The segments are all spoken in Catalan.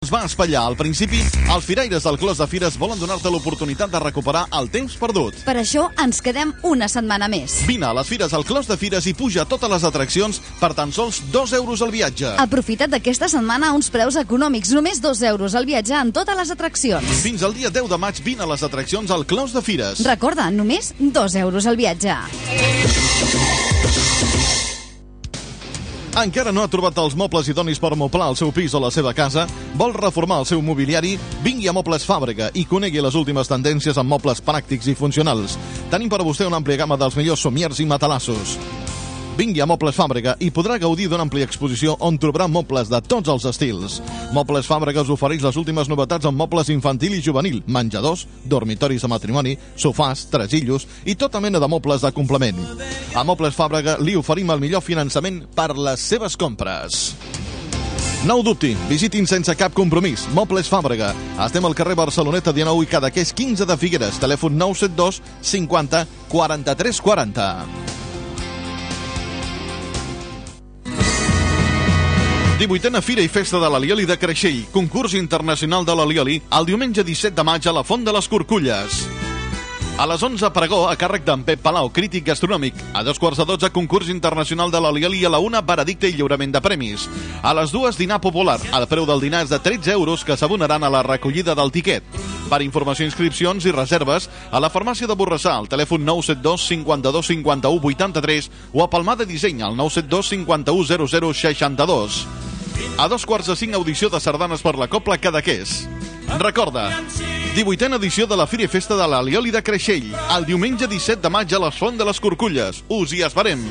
Es va espatllar al principi, els firaires del Clos de Fires volen donar-te l'oportunitat de recuperar el temps perdut. Per això ens quedem una setmana més. Vine a les fires al Clos de Fires i puja totes les atraccions per tan sols 2 euros al viatge. Aprofitat d'aquesta setmana a uns preus econòmics, només 2 euros al viatge en totes les atraccions. Fins al dia 10 de maig vine a les atraccions al Clos de Fires. Recorda, només 2 euros al viatge. Encara no ha trobat els mobles idonis per moblar el seu pis o la seva casa? Vol reformar el seu mobiliari? Vingui a Mobles Fàbrica i conegui les últimes tendències en mobles pràctics i funcionals. Tenim per a vostè una àmplia gamma dels millors somiers i matalassos. Vingui a Mobles Fàbrica i podrà gaudir d'una àmplia exposició on trobarà mobles de tots els estils. Mobles Fàbrica us ofereix les últimes novetats en mobles infantil i juvenil, menjadors, dormitoris de matrimoni, sofàs, tresillos i tota mena de mobles de complement. A Mobles Fàbrica li oferim el millor finançament per les seves compres. No ho dubti, visitin sense cap compromís. Mobles Fàbrega. Estem al carrer Barceloneta 19 i Cadaqués 15 de Figueres. Telèfon 972 50 43 40. 18a Fira i Festa de l'Alioli de Creixell, concurs internacional de l'Alioli, el diumenge 17 de maig a la Font de les Corculles. A les 11, pregó a càrrec d'en Pep Palau, crític gastronòmic. A dos quarts de 12, concurs internacional de l'Alioli i a la una, veredicte i lliurament de premis. A les dues, dinar popular. El preu del dinar és de 13 euros que s'abonaran a la recollida del tiquet. Per informació, inscripcions i reserves, a la farmàcia de Borrassà, al telèfon 972 52 51 83 o a Palmar de Disseny, al 972 51 00 62. A dos quarts de cinc, audició de sardanes per la Copla Cadaqués. Recorda, 18a edició de la Fira i Festa de l'Alioli de Creixell, el diumenge 17 de maig a les Font de les Corculles. Us hi esperem.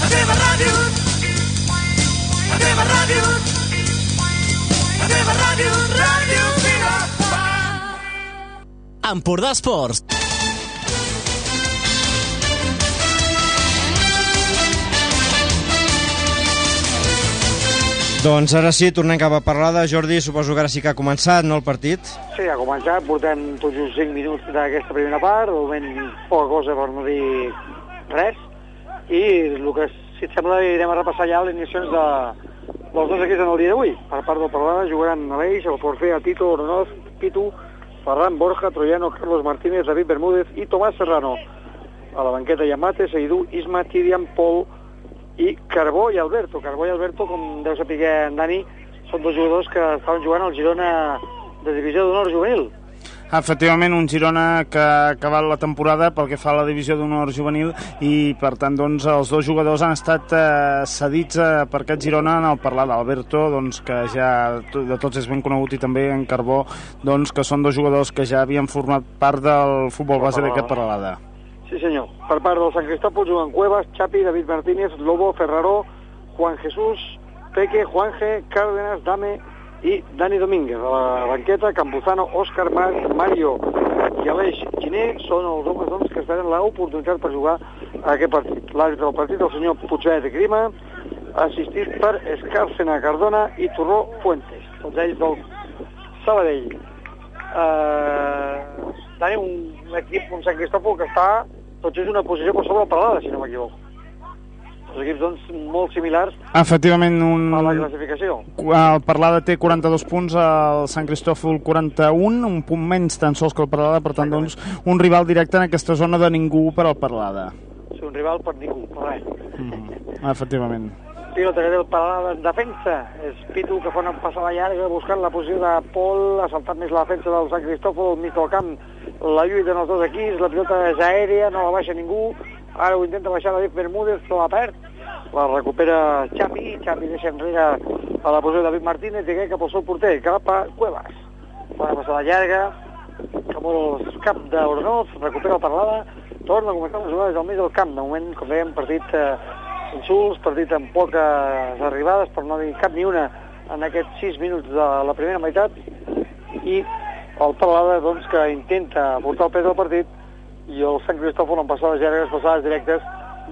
La teva ràdio. La teva ràdio. La teva ràdio, ràdio Vila. Empordà Esports. Doncs ara sí, tornem cap a parlada. Jordi, suposo que ara sí que ha començat, no, el partit? Sí, ha començat, portem tots uns 5 minuts d'aquesta primera part, de moment poca cosa per no dir res, i el que, si et sembla, anirem a repassar ja les iniciacions de, dels dos equips en el dia d'avui. Per part del Parlada jugaran Aleix, el Forfea, Tito, Oronoz, Pitu, Ferran Borja, Troyano, Carlos Martínez, David Bermúdez i Tomàs Serrano. A la banqueta hi ha Mate, Seidú, Isma, Tidian, Pol i Carbó i Alberto. Carbó i Alberto, com deu saber en Dani, són dos jugadors que estaven jugant al Girona de divisió d'honor juvenil. Efectivament, un Girona que ha acabat la temporada pel que fa a la divisió d'honor juvenil i, per tant, doncs, els dos jugadors han estat eh, cedits eh, per aquest Girona en el parlar d'Alberto, doncs, que ja de tots és ben conegut, i també en Carbó, doncs, que són dos jugadors que ja havien format part del futbol base d'aquest Paralada. Sí, senyor. Per part del Sant Cristòfol juguen Cuevas, Chapi, David Martínez, Lobo, Ferraró, Juan Jesús, Peque, Juanje, Cárdenas, Dame i Dani Domínguez. A la banqueta, Campuzano, Òscar Mas, Mario i Aleix Giné són els homes doncs, que esperen l'oportunitat per jugar a aquest partit. L'àrbitre del partit, el senyor Puigvet Grima, assistit per Escàrcena Cardona i Torró Fuentes, tots ells del Sabadell. Uh, Dani, un equip, un Sant Cristòfol que està tot just una posició per sobre el Paralada, si no m'equivoco. Els equips, doncs, molt similars Efectivament, un... a la classificació. El Parlada té 42 punts, el Sant Cristòfol 41, un punt menys tan sols que el Parlada, per tant, doncs, un rival directe en aquesta zona de ningú per al Parlada. Sí, un rival per ningú, per res. Mm, efectivament. Pilota que té el Paralada en defensa. És Pitu que fa una passada llarga buscant la posició de Pol, ha saltat més la defensa del Sant Cristòfol, al mig del camp, la lluita en els dos equips, la pilota és aèria, no la baixa ningú, ara ho intenta baixar David Bermúdez, però la perd, la recupera Xapi, Xapi deixa enrere a la posició de David Martínez i cap al seu porter, cap a Cuevas. Fa una passada llarga, cap al cap d'Ornoz, recupera el Parlada, torna a començar les jugades al mig del camp. De moment, com dèiem, partit eh, insults, partit amb poques arribades, per no dir cap ni una en aquests 6 minuts de la primera meitat, i el Parlada doncs, que intenta portar el pes del partit i el Sant Cristòfol en passades llargues, passades directes,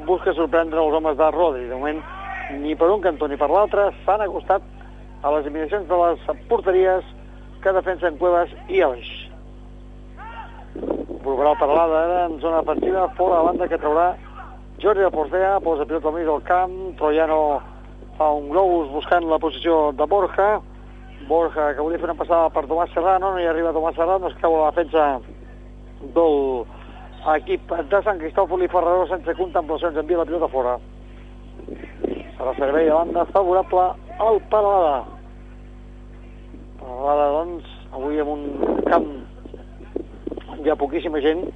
busca sorprendre els homes de Rodri. De moment, ni per un cantó ni per l'altre, s'han acostat a les eliminacions de les porteries que defensen Cuevas i Aleix. Provarà el Parlada ara en zona defensiva, fora la banda que traurà Jordi de Portea posa pilota al mig del camp, Troiano fa un globus buscant la posició de Borja, Borja que volia fer una passada per Tomàs Serrano, no hi arriba Tomàs Serrano, es cau a la defensa del equip de Sant Cristòfol i Ferraró sense contemplacions envia la pilota fora. Serà servei de banda favorable al Paralada. Paralada, doncs, avui amb un camp hi ha poquíssima gent,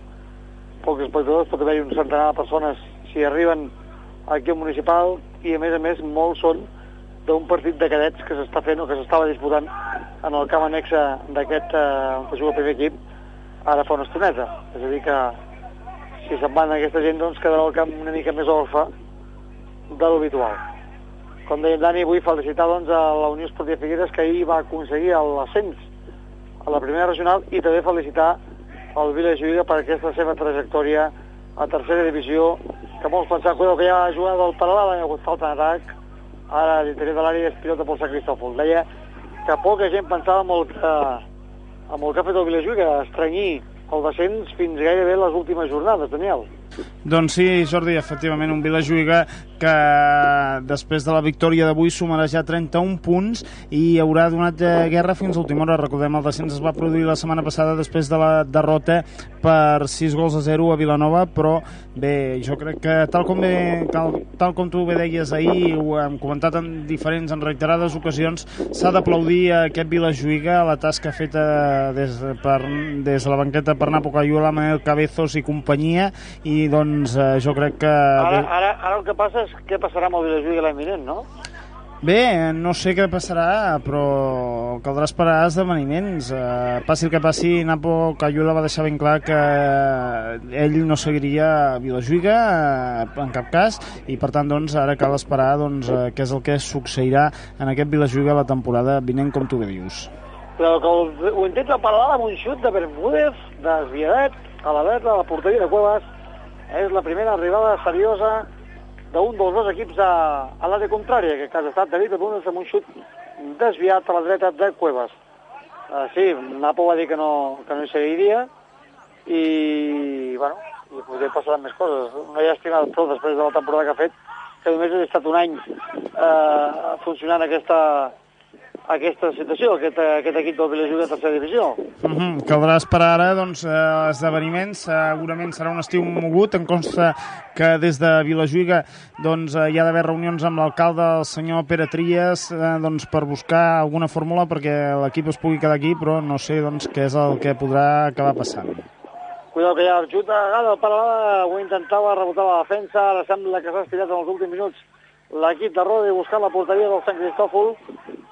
pocs espectadors, pot haver-hi un centenar de persones si arriben aquí al municipal i a més a més molts són d'un partit de cadets que s'està fent o que s'estava disputant en el camp anexa d'aquest eh, on juga el primer equip ara fa una estoneta. És a dir que si se'n van aquesta gent doncs quedarà el camp una mica més orfe de l'habitual. Com deia Dani, vull felicitar doncs, a la Unió Esportiva Figueres que ahir va aconseguir l'ascens a la primera regional i també felicitar el Vila Juiga per aquesta seva trajectòria a tercera divisió que molts pensaven que ja ha jugat del Paral·lel, hi ha hagut falta d'atac ara l'interior de l'àrea és pilota pel Sant Cristòfol. Deia que poca gent pensava amb el que, amb el que ha fet el Vilajuiga, estranyir el descens fins gairebé les últimes jornades, Daniel. Doncs sí, Jordi, efectivament, un Vilajuiga que després de la victòria d'avui sumarà ja 31 punts i haurà donat eh, guerra fins a última hora. Recordem, el descens es va produir la setmana passada després de la derrota per 6 gols a 0 a Vilanova, però bé, jo crec que tal com, bé, tal, tal com tu bé deies ahir, ho hem comentat en diferents, en reiterades ocasions, s'ha d'aplaudir a aquest Vilajuiga la tasca feta des, per, des de la banqueta per Napo Cayuela, Manel Cabezos i companyia, i doncs eh, jo crec que... Ara, ara, ara el que passa és què passarà amb el Vilajuiga l'any vinent, no? Bé, no sé què passarà, però caldrà esperar esdeveniments. Uh, passi el que passi, Napo Cayula va deixar ben clar que ell no seguiria a Vilajuiga uh, en cap cas i per tant doncs, ara cal esperar doncs, uh, què és el que succeirà en aquest Vilajuiga la temporada vinent, com tu bé dius. Però que ho, ho intenta parlar amb un xut de Bermúdez, desviadet, a la dreta de la porteria de Cuevas. És la primera arribada seriosa d'un dels dos equips a, a l'àrea contrària, que ha estat David Bermúdez amb un xut desviat a la dreta de Cuevas. Uh, sí, Napo va dir que no, que no hi seguiria i, bueno, i potser passaran més coses. Una llàstima prou després de la temporada que ha fet, que només ha estat un any eh, funcionant aquesta, aquesta situació, aquest, aquest equip del Vilajuga de tercera divisió. Uh -huh. Caldrà esperar ara doncs, eh, esdeveniments, segurament serà un estiu mogut, em consta que des de Vilajuiga doncs, eh, hi ha d'haver reunions amb l'alcalde, el senyor Pere Trias, eh, doncs, per buscar alguna fórmula perquè l'equip es pugui quedar aquí, però no sé doncs, què és el que podrà acabar passant. Cuidado que ja Jut Gada, el Paralada, ho intentava rebotar la defensa, ara sembla que s'ha estirat en els últims minuts l'equip de Rode buscant la porteria del Sant Cristòfol.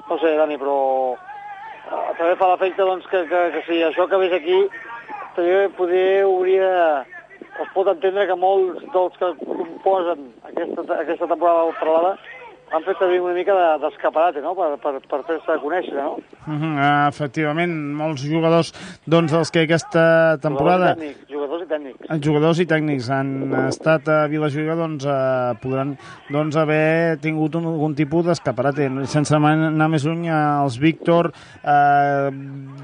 No sé, Dani, però eh, també fa l'efecte doncs, que, que, que si això acabés aquí, també poder hauria... Es pot entendre que molts dels que composen aquesta, aquesta temporada del Paralada han fet servir una mica de- d'escaparate, no?, per, per, per fer-se conèixer, no? Uh -huh. Efectivament, molts jugadors doncs, dels que aquesta temporada... Jugadors jugadors i tècnics. Els jugadors i tècnics han estat a Vilajuiga doncs, eh, podran doncs, haver tingut un, algun tipus d'escaparate. Sense anar més lluny, els Víctor, eh,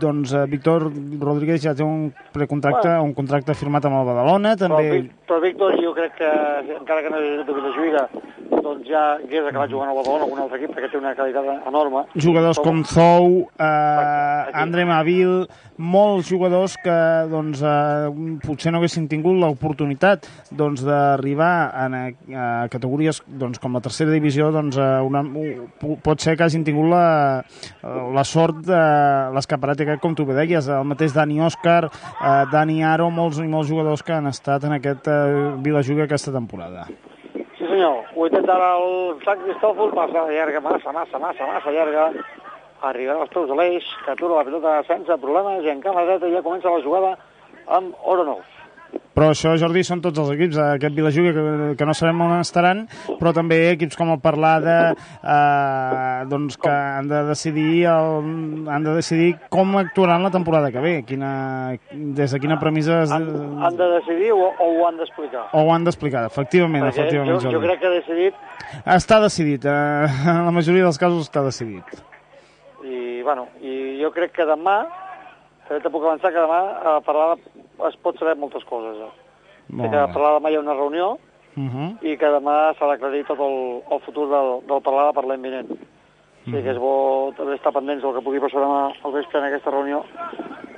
doncs, eh, Víctor Rodríguez ja té un precontracte, Bueno. un contracte firmat amb el Badalona, Però, també... Vic- però Víctor, jo crec que, encara que no hagi de Vilajuïga, doncs ja hagués acabat jugant al Badalona amb un altre equip, perquè té una qualitat enorme. jugadors Com- com Zou, eh, Aquí. Andre Mavil, molts jugadors que doncs, eh, potser no haguessin tingut l'oportunitat doncs, d'arribar en a, a categories doncs, com la tercera divisió, doncs, eh, una, pot ser que hagin tingut la, la sort de l'escaparat aquest, com tu bé deies, el mateix Dani Òscar, eh, Dani Aro, molts i molts jugadors que han estat en aquest eh, Vilajuga aquesta temporada. Senyor. Ho ara el Sant Cristòfol, passa llarga, massa, massa, massa, massa llarga. Arribarà als peus de l'eix, que atura la pilota sense problemes i en cama dreta ja comença la jugada amb Oronov. Però això, Jordi, són tots els equips. eh, Aquest Vilajuga, que, que no sabem on estaran, però també equips com el Parlada, eh, doncs que han de decidir el, han de decidir com actuaran la temporada que ve, quina, des de quina premissa es, Han, han de decidir o, o ho han d'explicar? o ho han d'explicar. Efectivament, Perquè efectivament, jo, jo Jordi. crec que ha decidit Està decidit, eh, en la majoria dels casos està decidit. i, bueno, i jo crec que demà, també te puc avançar que demà a parlar es pot saber moltes coses. Eh? Molt que a bé. parlar demà hi ha una reunió Uh -huh. i que demà s'ha d'aclarir tot el, el futur del, del Parlada per l'any vinent. O sigui que és bo també estar pendents del que pugui passar demà al vespre en aquesta reunió,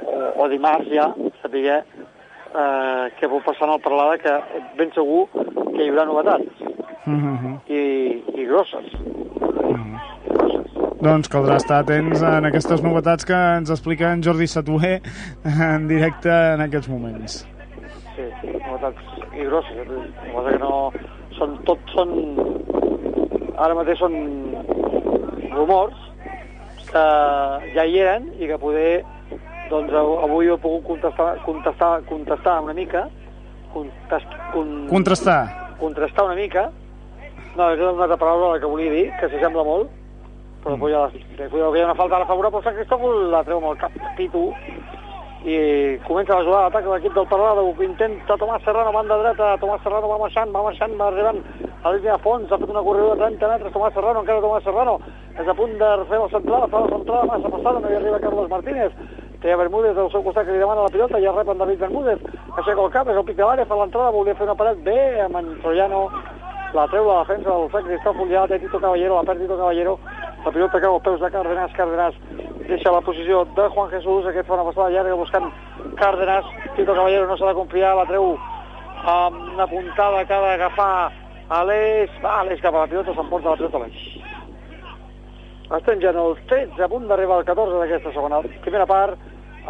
o, o dimarts ja, saber eh, què pot passar en el Parlada, que ben segur que hi haurà novetats, Uh -huh. i, i grosses. Doncs caldrà estar atents en aquestes novetats que ens explica en Jordi Satué en directe en aquests moments. Sí, novetats i grosses. Que no... Són, tot són... Ara mateix són rumors que ja hi eren i que poder doncs av- avui he pogut contestar, contestar, contestar una mica contest, con, Contrastar. contrastar una mica no, és una altra paraula la que volia dir que s'assembla molt però mm. ja, hi ha una falta ara favorable Sant Cristòfol la treu amb el cap pitu i comença la jugada de l'equip del Parlada ho intenta Tomàs Serrano, banda dreta Tomàs Serrano va marxant, va marxant, va arribant a línia de fons, ha fet una corredora de 30 metres Tomàs Serrano, encara Tomàs Serrano és a punt de fer la centrada, fa la centrada massa passada, no hi arriba Carlos Martínez té a Bermúdez al seu costat que li demana la pilota, ja rep en David Bermúdez, aixeca el cap, és el pic de l'àrea, fa l'entrada, volia fer una paret bé amb en Troiano, la treu la defensa del Sant Cristòfol, ja té Tito Caballero, la perd Tito Caballero, la pilota cau als peus de Cárdenas, Cárdenas deixa la posició de Juan Jesús, aquest fa una passada llarga buscant Cárdenas, Tito Caballero no s'ha de confiar, la treu amb una puntada que ha d'agafar Aleix, va Aleix cap a la pilota, s'emporta la pilota Aleix. Estem ja en els 13, a punt d'arribar al 14 d'aquesta segona. Primera part,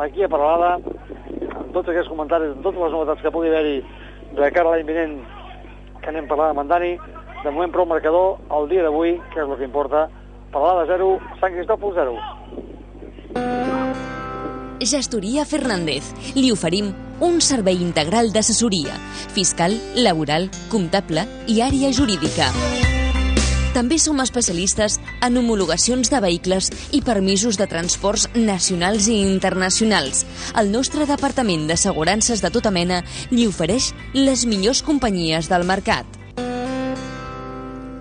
aquí a Paralada, amb tots aquests comentaris, amb totes les novetats que pugui haver-hi de cara a l'any vinent que anem parlant amb en Dani. De moment prou marcador, el dia d'avui, que és el que importa, Paralada 0, Sant Cristòfol 0. Gestoria Fernández. Li oferim un servei integral d'assessoria fiscal, laboral, comptable i àrea jurídica. També som especialistes en homologacions de vehicles i permisos de transports nacionals i internacionals. El nostre departament d'assegurances de tota mena li ofereix les millors companyies del mercat.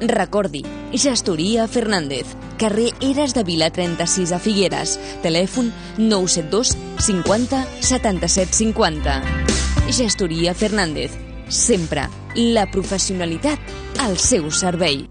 Recordi, Gestoria Fernández, carrer Eres de Vila 36 a Figueres, telèfon 972 50 77 50. Gestoria Fernández, sempre la professionalitat al seu servei.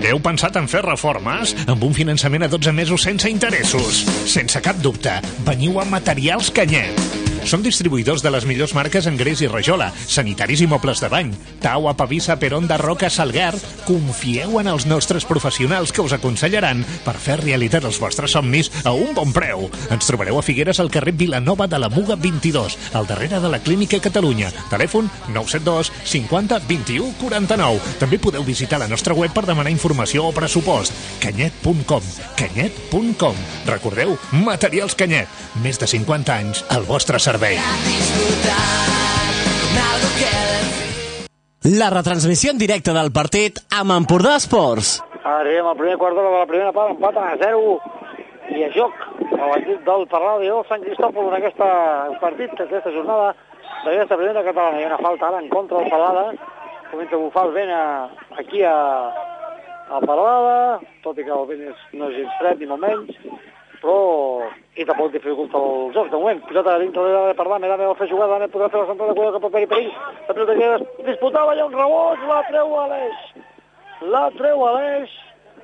Heu pensat en fer reformes? Amb un finançament a 12 mesos sense interessos. Sense cap dubte, veniu a Materials Canyet. Som distribuïdors de les millors marques en greix i rajola, sanitaris i mobles de bany, tau, apavissa, peronda, roca, salguer. Confieu en els nostres professionals que us aconsellaran per fer realitat els vostres somnis a un bon preu. Ens trobareu a Figueres al carrer Vilanova de la Muga 22, al darrere de la Clínica Catalunya. Telèfon 972 50 21 49. També podeu visitar la nostra web per demanar informació o pressupost. canyet.com canyet.com Recordeu, Materials Canyet. Més de 50 anys al vostre servei. La retransmissió en directe del partit amb Empordà Esports. Arribem al primer quart d'hora de la primera part, empat a 0 i a joc a l'equip del i el Sant Cristòfol en aquest partit, aquesta jornada d'aquesta primera catalana. Hi ha una falta ara en contra del Parlada, comença a bufar el vent a, aquí a, a Parlada, tot i que el vent és, no és gens fred ni molt menys, però i tampoc dificulta el joc. De moment, pilota dintre de la Parlada, Dame vol fer jugada, Dame podrà fer la centrada, cuidado cap a Peri Perill, la pilota que disputava, hi ha un rebot, la treu a l'eix, la treu a l'eix,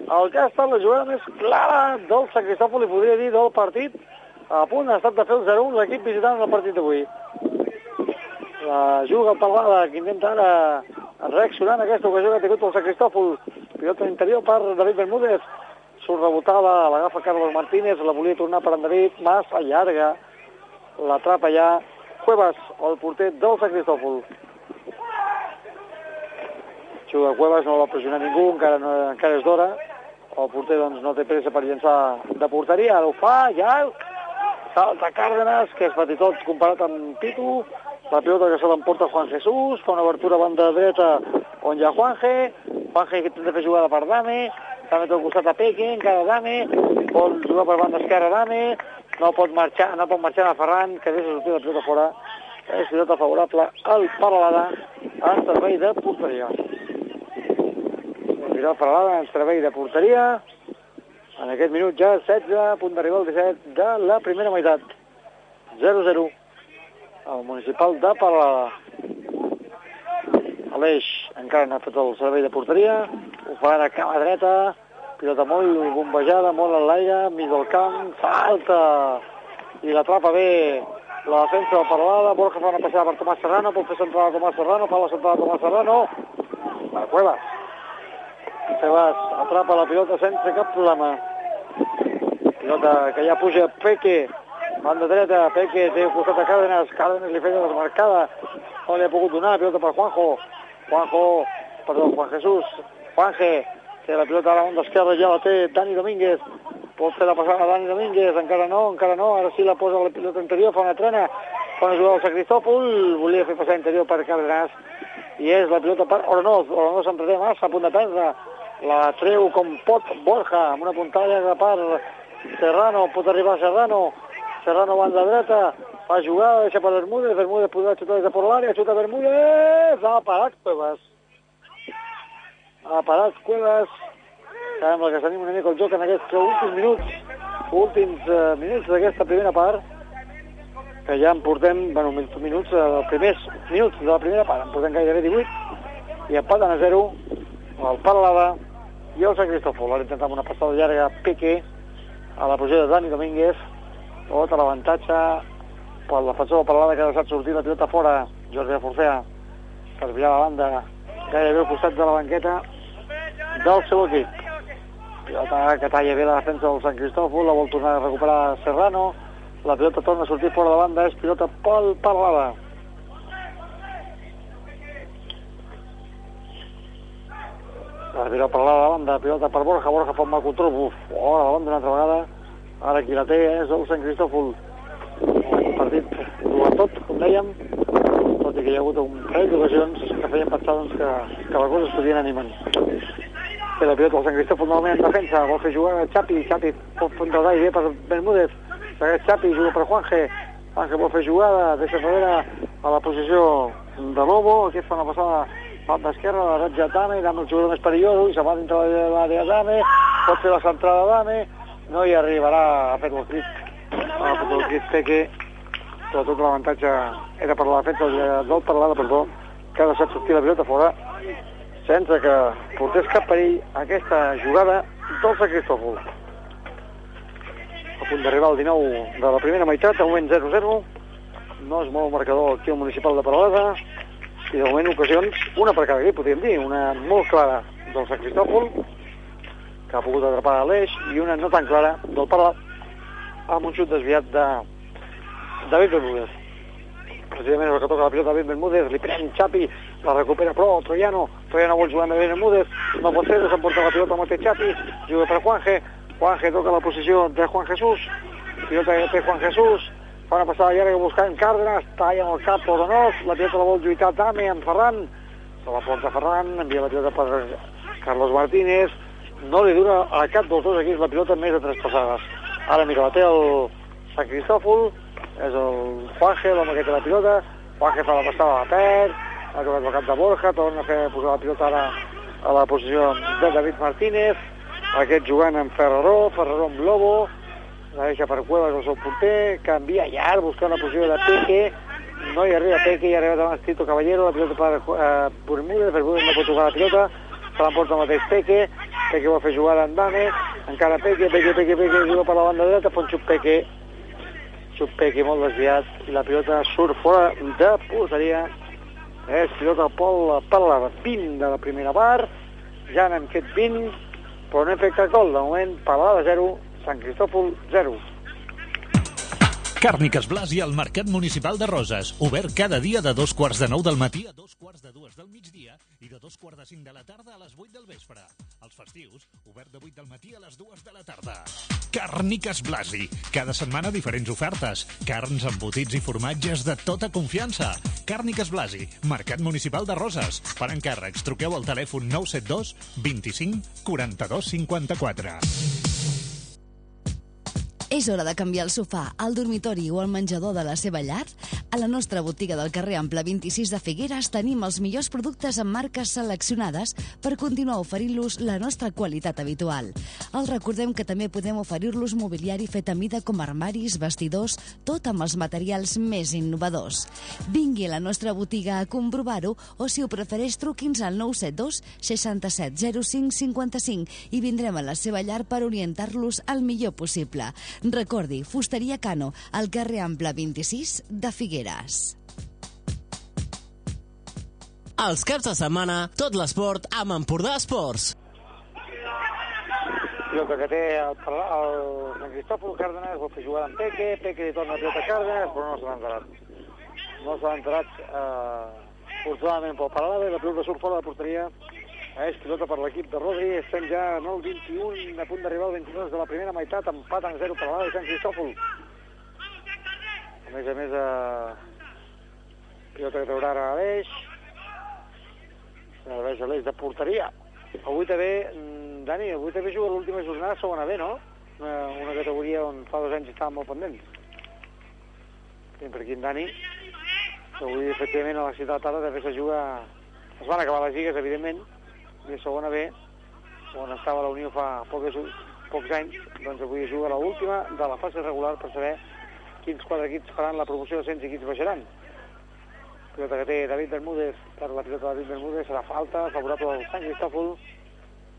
el que ha estat la jugada més clara del Sant Cristòfol, li podria dir, del partit, a punt ha estat de fer el 0-1 l'equip visitant el partit d'avui. La juga el Parlada, que intenta ara reaccionar en aquesta ocasió que ha tingut el Sant Cristòfol. Pilota interior per David Bermúdez. Surt rebotada, l'agafa Carlos Martínez, la volia tornar per en David, massa llarga. L'atrapa ja Cuevas, el porter del Sant Cristòfol. Juga Cuevas, no l'ha pressionat ningú, encara, no, encara és d'hora. El porter doncs, no té pressa per llançar de porteria, ara ho fa, ja salta Cárdenas, que és petitot comparat amb Pitu, la pilota que se l'emporta Juan Jesús, fa una obertura a banda dreta on hi ha Juanje, Juanje que intenta fer jugada per Dame, també al costat a Peque, encara Dame, vol jugar per banda esquerra Dame, no pot marxar, no pot marxar a Ferran, que deixa sortir la pilota fora, és pilota favorable al Paralada en servei de porteria. Pilota Paralada en servei de porteria, en aquest minut ja 16, a punt d'arribar al 17 de la primera meitat. 0-0 al municipal de Paralada. Aleix encara no ha fet el servei de porteria, ho fa ara cama dreta, pilota molt bombejada, molt en l'aire, mig del camp, falta, i l'atrapa bé la defensa del Parlada, Borja fa una passada per Tomàs Serrano, pot fer centrada a Tomàs Serrano, fa la centrada a Tomàs Serrano, per Cuevas. Cuevas atrapa la pilota sense cap problema. Pilota que ja puja Peque, banda dreta, Peque té un costat a Cárdenas, Cárdenas li feia desmarcada, no li ha pogut donar, pilota per Juanjo, Juanjo, perdó, Juan Jesús, Juanje, té la pilota a la banda esquerra, ja la té Dani Domínguez, pot fer la passada a Dani Domínguez, encara no, encara no, ara sí la posa la pilota interior, fa una trena, fa una jugada al Sacristòpol, volia fer passar interior per Cárdenas, i és la pilota per Ornoz, Ornoz s'entreté massa, a punt de perdre, la treu com pot Borja, amb una puntalla que per Serrano, pot arribar Serrano, Serrano banda dreta, fa jugada, deixa per Bermúdez, Bermúdez podrà xutar des de por l'àrea, xuta Bermúdez, ha parat Cuevas. Ha parat Cuevas, sembla que tenim una mica el joc en aquests últims minuts, últims eh, minuts d'aquesta primera part, que ja en portem, bueno, minuts, eh, els primers minuts de la primera part, en portem gairebé 18, i empaten a 0, el Parlada i el Sant Cristòfol. Ara intentem una passada llarga, Pique, a la posició de Dani Domínguez, tot a l'avantatge pel defensor del Parlada que ha deixat sortir la pilota fora, Jordi Forcea, per virar la banda, gairebé al costat de la banqueta del seu equip. Pilota que talla bé la defensa del Sant Cristòfol, la vol tornar a recuperar Serrano, la pilota torna a sortir fora de banda, és pilota pel Parlada. La pilota per la banda, pilota per Borja, Borja fa un mal control, uf, fora de banda una altra vegada, ara qui la té és el Sant Cristòfol. Un partit dur tot, com dèiem, tot i que hi ha hagut un parell d'ocasions que feien pensar doncs, que, que la cosa es podien animant. Té la pilota el Sant Cristòfol normalment en defensa, vol fer jugar a Xapi, Xapi pot enredar i bé per Bermúdez, segueix Xapi, juga per Juanje, Juanje vol fer jugada, deixa darrere a la posició de Lobo, aquest fa una passada banda esquerra, la ratja Dame, Dame el jugador més perillós, se va dintre de l'àrea Dame, pot fer la centrada Dame, no hi arribarà, ha fet el crit, ha fet el crit Peque, sobretot l'avantatge era per la defensa del del Parlada, perdó, que ha deixat sortir la pilota fora, sense que portés cap perill aquesta jugada del Cristòfol. A punt d'arribar al 19 de la primera meitat, de moment 0-0, no és molt marcador aquí al municipal de Paralada, i de moment ocasions, una per cada equip, podríem dir, una molt clara del Sant Cristòfol, que ha pogut atrapar l'eix, i una no tan clara del Parla, amb un xut desviat de David Bermúdez. Precisament el que toca la pilota David Bermúdez, li pren Xapi, la recupera però Troiano, Troiano vol jugar amb Bermúdez, no pot ser, s'emporta la pilota amb el Xapi, juga per Juanje, Juanje toca la posició de Juan Jesús, pilota que té Juan Jesús, fa una passada llarga buscant Cárdenas, talla el cap Rodonós, la pilota la vol lluitar Dame amb Ferran, se la porta Ferran, envia la pilota per Carlos Martínez, no li dura a cap dels dos equips la pilota més de tres passades. Ara mira, la té el Sant Cristòfol, és el Juanje, l'home que té la pilota, Juanje fa la passada la perd, ha tocat el cap de Borja, torna a fer posar la pilota ara a la posició de David Martínez, aquest jugant amb Ferraró, Ferraró amb Lobo, la deixa per Cuevas el seu porter, canvia llarg, buscant la posició de Peque, no hi arriba Peque, hi ha arribat abans Tito Caballero, la pilota per eh, Bermúdez, Bermúdez no pot jugar la pilota, se l'emporta el mateix Peque, Peque vol fer jugada en Dame, encara Peque, Peque, Peque, Peque, juga per la banda dreta, pot xup Peque, xup Peque molt desviat, i la pilota surt fora de porteria, és pilota Pol per la 20 de la primera part, ja n'hem fet 20, però no hem fet cap gol, de moment, Palada 0, Sant Cristòfol 0. Càrniques Blas i el Mercat Municipal de Roses. Obert cada dia de dos quarts de nou del matí a dos quarts de dues del migdia i de dos quarts de cinc de la tarda a les vuit del vespre. Els festius, obert de vuit del matí a les dues de la tarda. Càrniques Blasi. Cada setmana diferents ofertes. Carns, embotits i formatges de tota confiança. Càrniques Blasi. Mercat Municipal de Roses. Per encàrrecs, truqueu al telèfon 972 25 42 54. És hora de canviar el sofà, el dormitori o el menjador de la seva llar? A la nostra botiga del carrer Ample 26 de Figueres tenim els millors productes amb marques seleccionades per continuar oferint-los la nostra qualitat habitual. Els recordem que també podem oferir-los mobiliari fet a mida com armaris, vestidors, tot amb els materials més innovadors. Vingui a la nostra botiga a comprovar-ho o si ho prefereix truqui'ns al 972 67 05 55 i vindrem a la seva llar per orientar-los al millor possible. Recordi, Fusteria Cano, al carrer Ample 26 de Figueres. Els caps de setmana, tot l'esport amb Empordà Esports. Pilota que té el, el Sant Cristòfol Cárdenas, vol fer jugada amb Peque, Peque li torna a pilota Cárdenas, però no se l'ha enterat. No se l'ha enterat, eh, fortunadament pel Paralave, la pilota surt fora de la porteria, és pilota per l'equip de Rodri, estem ja en el 21, a punt d'arribar al 22 de la primera meitat, empat en 0 per l'Alave Sant Cristòfol. A més a més, eh, pilota que traurà ara Aleix, Aleix, Aleix de porteria. Avui també, mm, Dani, avui també juga l'última jornada a segona B, no? Una, una categoria on fa dos anys estàvem molt pendents. Tenim per aquí en Dani, avui, efectivament, a la ciutat ara també se juga... Es van acabar les lligues, evidentment, de segona B, on estava la Unió fa pocs, pocs anys, doncs avui juga l'última de la fase regular per saber quins quatre equips faran la promoció de 100 i quins baixaran. Pilota que té David Bermúdez per la pilota de David Bermúdez, serà falta, favorable al Sant Cristòfol,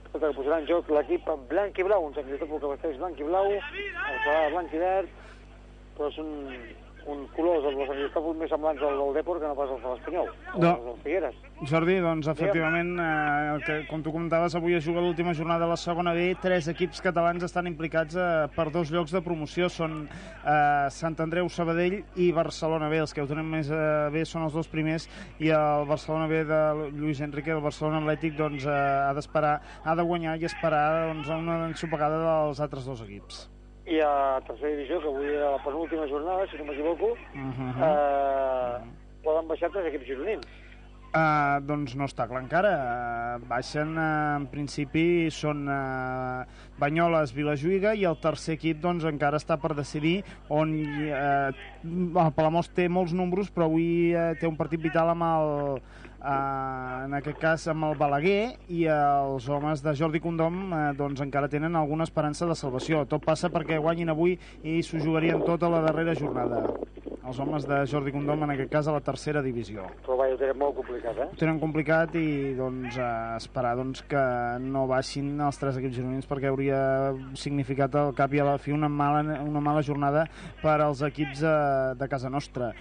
pilota que posarà en joc l'equip blanc i blau, un Sant Cristòfol que vesteix blanc i blau, el quadrat blanc i verd, però és un, un colors el Sant Cristòfol més semblants al del Depor que no pas al de l'Espanyol, No. al del Figueres. Jordi, doncs efectivament, eh, el que, com tu comentaves, avui es juga l'última jornada de la segona B. Tres equips catalans estan implicats eh, per dos llocs de promoció. Són eh, Sant Andreu Sabadell i Barcelona B. Els que ho tenen més eh, bé són els dos primers i el Barcelona B de Lluís Enrique, el Barcelona Atlètic, doncs, eh, ha d'esperar, ha de guanyar i esperar doncs, una ensopegada dels altres dos equips. I a tercera divisió, que avui era la penúltima jornada, si no m'equivoco, Uh -huh. eh, poden baixar tres equips gironins. Uh, doncs no està clar encara. Uh, baixen, uh, en principi, són uh, Banyoles, Vilajuïga i el tercer equip doncs, encara està per decidir on uh, el Palamós té molts números però avui uh, té un partit vital amb el uh, en aquest cas amb el Balaguer i els homes de Jordi Condom uh, doncs encara tenen alguna esperança de salvació. Tot passa perquè guanyin avui i s'ho jugarien tota la darrera jornada. Els homes de Jordi Condom, en aquest cas, a la tercera divisió Però vaja, ho tenen molt complicat, eh? ho tenen complicat i doncs eh, esperar doncs, que no baixin els tres equips gironins perquè hauria significat al cap i a la fi una mala, una mala jornada per als equips eh, de casa nostra.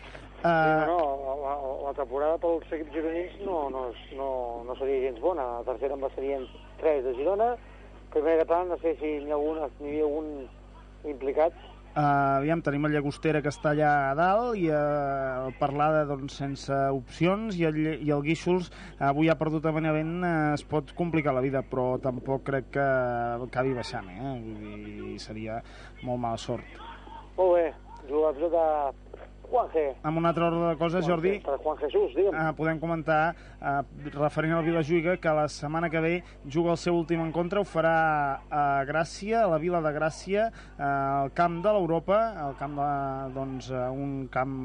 Sí, Eh, no, no, la, la temporada pels equips gironins no, no, és- no, no seria gens bona. La tercera en serien tres de Girona. Primer de tant, no sé si n'hi ha n'hi havia algun implicat. Uh, aviam, tenim el Llagostera que està allà a dalt i uh, el Parlada doncs, sense opcions i el, i el Guíxols avui ha perdut a Benavent uh, es pot complicar la vida però tampoc crec que acabi baixant eh? Vull dir, seria molt mala sort Molt bé, juga la pilota Juanje. amb un altre ordre de coses, Jordi Per Juan Jesús, digue'm. uh, podem comentar uh, referent al Vilajuïga que la setmana que ve juga el seu últim encontre ho farà a Gràcia, a la vila de Gràcia uh, al camp de l'Europa al camp de, doncs, un camp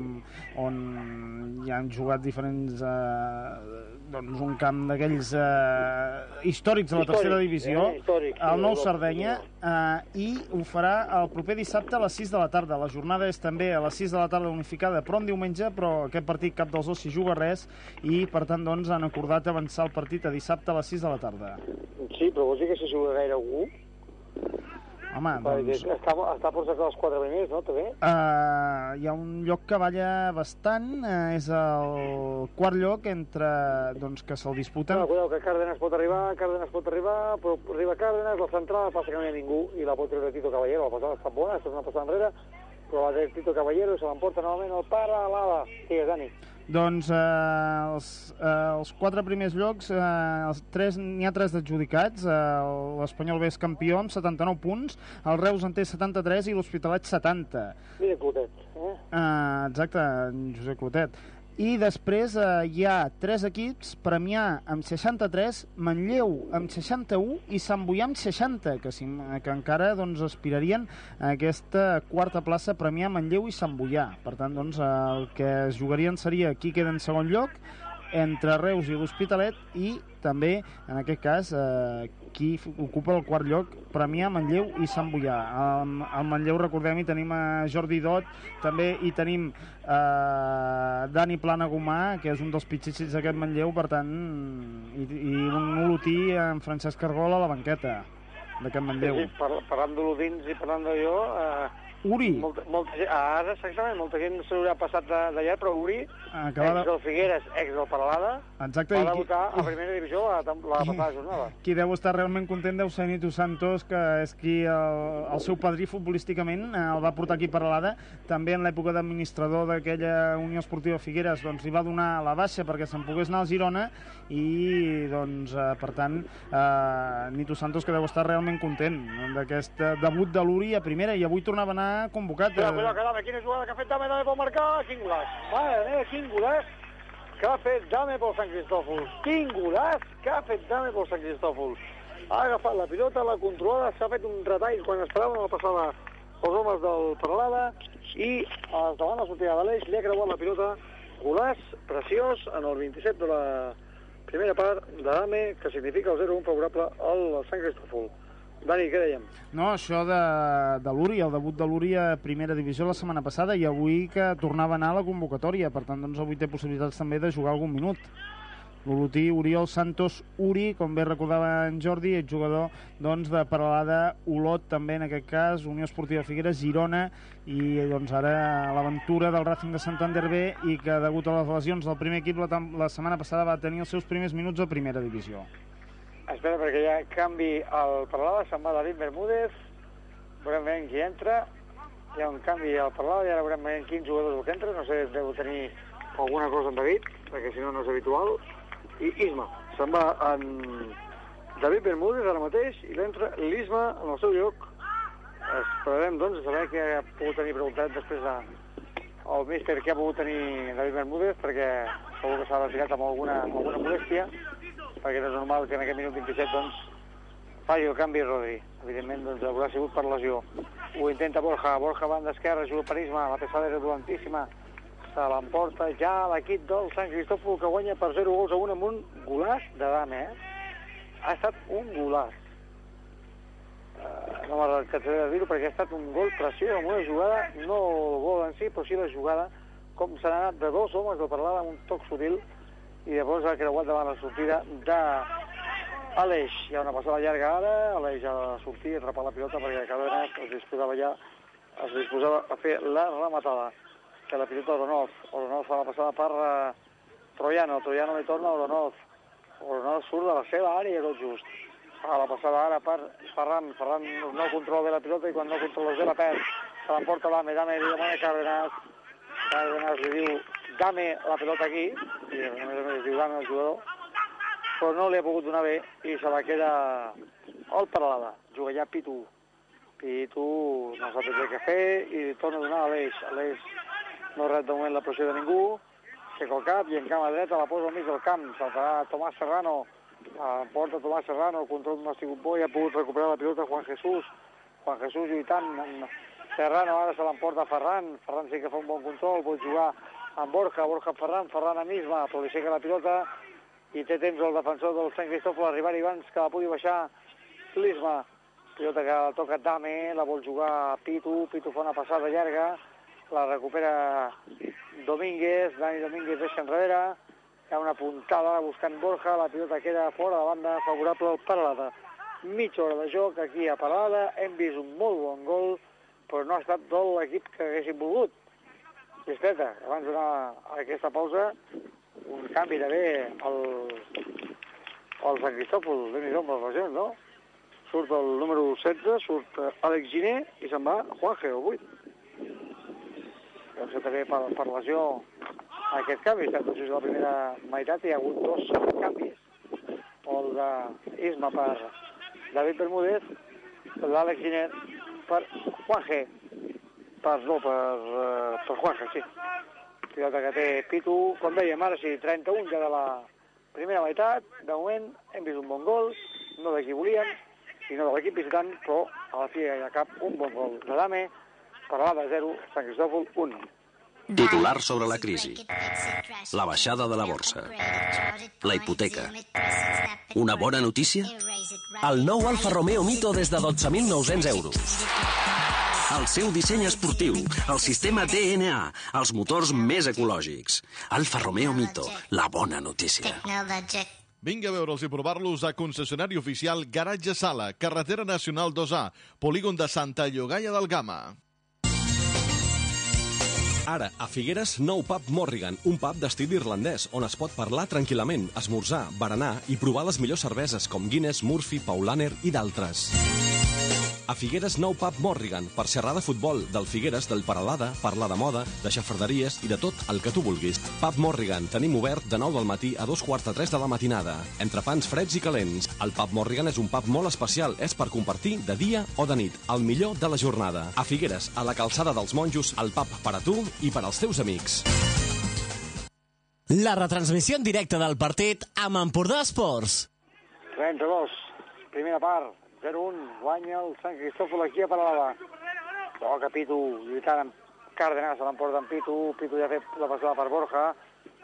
on hi han jugat diferents uh, doncs un camp d'aquells uh, històrics de la Històric, tercera divisió eh, històric, el Nou Sardenya uh, i ho farà el proper dissabte a les 6 de la tarda la jornada és també a les 6 de la tarda unificada però en diumenge, però aquest partit cap dels dos s'hi juga res i per tant doncs han acordat avançar el partit a dissabte a les 6 de la tarda Sí, però vols dir que s'hi juga gaire algú? home, doncs està, està per sacar els quatre primers, no, també? Uh, hi ha un lloc que balla bastant, uh, és el quart lloc entre, doncs, que se'l disputen. No, cuidao, que Cárdenas pot arribar, Cárdenas pot arribar, però arriba Cárdenas, la central passa que no hi ha ningú i la pot treure Tito Caballero, la passada està bona, està una passada enrere, però la té Tito Caballero se l'emporta novament el pare a l'ala. Digues, Dani. Doncs eh, els, eh, els quatre primers llocs, eh, els tres n'hi ha tres adjudicats. Eh, L'Espanyol B és campió amb 79 punts, el Reus en té 73 i l'Hospitalet 70. Mira, Clotet, eh? Eh, exacte, Josep Clotet. I després eh, hi ha tres equips, Premià amb 63, Manlleu amb 61 i Sant Boià amb 60, que, si, que encara doncs, aspirarien a aquesta quarta plaça Premià, Manlleu i Sant Boià. Per tant, doncs, el que es jugarien seria qui queda en segon lloc, entre Reus i l'Hospitalet i també, en aquest cas, eh, qui ocupa el quart lloc, Premià, Manlleu i Sant Boià. Al, Manlleu, recordem-hi, tenim a Jordi Dot, també hi tenim eh, Dani Plana Gomà, que és un dels pitxitxits d'aquest Manlleu, per tant, i, i un olotí en Francesc Cargol a la banqueta d'aquest Manlleu. Sí, par parlant d'Olodins i parlant d'allò... Eh, Uri, molta, molta ara, exactament, molta gent s'haurà passat de- d'allà, però Uri, acaba ex de... del Figueres, ex del Paralada, Exacte, va i qui- debutar a primera divisió la, la passada jornada. qui deu estar realment content deu ser Nito Santos, que és qui el, el seu padrí futbolísticament eh, el va portar aquí per l'Ada. També en l'època d'administrador d'aquella Unió Esportiva Figueres doncs, li va donar la baixa perquè se'n pogués anar al Girona i doncs, eh, per tant eh, Nito Santos que deu estar realment content d'aquest debut de l'Uri a primera i avui tornava a anar convocat. Cuidado, eh, cuidado, que Dame, quina jugada que ha fet Dame, Dame pot marcar, quin golaç. Mare meva, quin golaç que ha fet Dame pel Sant Cristòfol. Quin golaç que ha fet Dame pel Sant Cristòfol. Ha agafat la pilota, l'ha controlada, s'ha fet un retall quan esperaven la passada els homes del Paralada i davant la sortida de l'Eix li ha creuat la pilota. Golaç preciós en el 27 de la primera part de Dame, que significa el 0-1 favorable al Sant Cristòfol. Dani, què dèiem? No, això de, de l'Uri, el debut de l'Uri a primera divisió la setmana passada i avui que tornava a anar a la convocatòria, per tant doncs avui té possibilitats també de jugar algun minut. L'Olotí Oriol Santos Uri, com bé recordava en Jordi, és jugador doncs, de Paralada, Olot també en aquest cas, Unió Esportiva Figueres, Girona i doncs ara l'aventura del Racing de Santander B i que degut a les lesions del primer equip la, la setmana passada va tenir els seus primers minuts a primera divisió. Espera, perquè hi ha canvi al Parlada, se'n va David Bermúdez, veurem veient qui entra, hi ha un canvi al Parlada i ara veurem veient quins jugadors que entra, no sé, deu tenir alguna cosa en David, perquè si no no és habitual, i Isma, se'n va en David Bermúdez ara mateix i l'entra l'Isma en el seu lloc. Esperarem, doncs, a saber què ha pogut tenir preguntat després de el míster que ha pogut tenir David Bermúdez, perquè segur que s'ha retirat amb alguna, amb alguna modèstia, perquè no és normal que en aquest minut 27 doncs, faci el canvi Rodri. Evidentment doncs, haurà sigut per lesió. Ho intenta Borja, Borja banda esquerra, juga per Isma, la pesada era dolentíssima, se l'emporta ja l'equip del Sant Cristòfol que guanya per 0 gols a 1 amb un golaç de Dame, eh? Ha estat un golaç. Uh, no cansaré de dir-ho perquè ha estat un gol preciós amb una jugada, no el gol en si, però sí la jugada, com s'ha anat de dos homes del Parlada amb un toc sutil i llavors ha creuat davant la sortida de Aleix. Hi ha una passada llarga ara, Aleix ha de sortir i atrapar la pilota perquè Cadenas es disposava ja es disposava a fer la rematada que la pilota Oronoz. Oronoz fa la passada per uh, Troiano, Troiano li torna a Oronoz. Oronoz surt de la seva àrea tot just. Fa la passada ara per Ferran. Ferran no controla bé la pilota i quan no controla bé la perd. Se l'emporta Dame, Dame li demana Cárdenas. Cárdenas li diu dame la pelota aquí, i a a més diu dame el jugador, però no li ha pogut donar bé i se la queda el Paralada. Juga ja Pitu. Pitu no sap bé què fer i torna a donar a l'Eix. L'Eix no rep de moment la pressió de ningú, aixeca el cap i en cama dreta la posa al mig del camp. Saltarà Tomàs Serrano, la porta Tomàs Serrano, el control no ha sigut bo i ha pogut recuperar la pilota Juan Jesús. Juan Jesús lluitant Serrano, ara se l'emporta Ferran. Ferran sí que fa un bon control, pot jugar amb Borja, Borja Ferran, Ferran a Misma, però li la pilota i té temps el defensor del Sant Cristòfol a arribar abans que la pugui baixar l'Isma. Pilota que la toca Dame, la vol jugar Pitu, Pitu fa una passada llarga, la recupera Domínguez, Dani Domínguez deixa enrere, hi ha una puntada buscant Borja, la pilota queda fora de banda, favorable al Paralada. Mitja hora de joc aquí a Paralada, hem vist un molt bon gol, però no ha estat tot l'equip que haguéssim volgut. Gistreta, abans d'anar a aquesta pausa, un canvi de bé al, al Sant Cristòfol, déu nhi amb les lesions, no? Surt el número 16, surt eh, Àlex Giné i se'n va Juanje, el 8. Deu també per, per lesió aquest canvi. Tot just la primera meitat hi ha hagut dos canvis. El d'Isma per David Bermúdez, l'Àlex Giné per Juanje. Per, no, per, uh, per Juanje, sí. pilota que té Pitu, com dèiem, ara sí, 31 ja de la primera meitat, de moment hem vist un bon gol, no de qui volíem, i no de l'equip visitant, però a la fi hi ha cap un bon gol de Dame, per la de 0, Sant Cristòfol 1. Titular sobre la crisi. La baixada de la borsa. La hipoteca. Una bona notícia? El nou Alfa Romeo Mito des de 12.900 euros. El seu disseny esportiu, el sistema DNA, els motors més ecològics. Alfa Romeo Mito, la bona notícia. Vinga a veure'ls i provar-los a concessionari oficial Garatge Sala, carretera nacional 2A, polígon de Santa Llogaia del Gama. Ara, a Figueres, nou pub Morrigan, un pub d'estil irlandès, on es pot parlar tranquil·lament, esmorzar, berenar i provar les millors cerveses com Guinness, Murphy, Paulaner i d'altres. A Figueres, nou pub Morrigan, per xerrar de futbol, del Figueres, del Paralada, parlar de moda, de xafarderies i de tot el que tu vulguis. Pub Morrigan, tenim obert de 9 del matí a dos quarts de 3 de la matinada. Entre pans freds i calents. El pub Morrigan és un pub molt especial, és per compartir de dia o de nit, el millor de la jornada. A Figueres, a la calçada dels monjos, el pub per a tu i per als teus amics. La retransmissió en directe del partit amb Empordà Esports. 32, primera part, 0-1, guanya el Sant Cristòfol aquí a Paralada. Toca Pitu, lluitant amb Cárdenas, se l'emporta amb Pitu, Pitu ja fet la passada per Borja,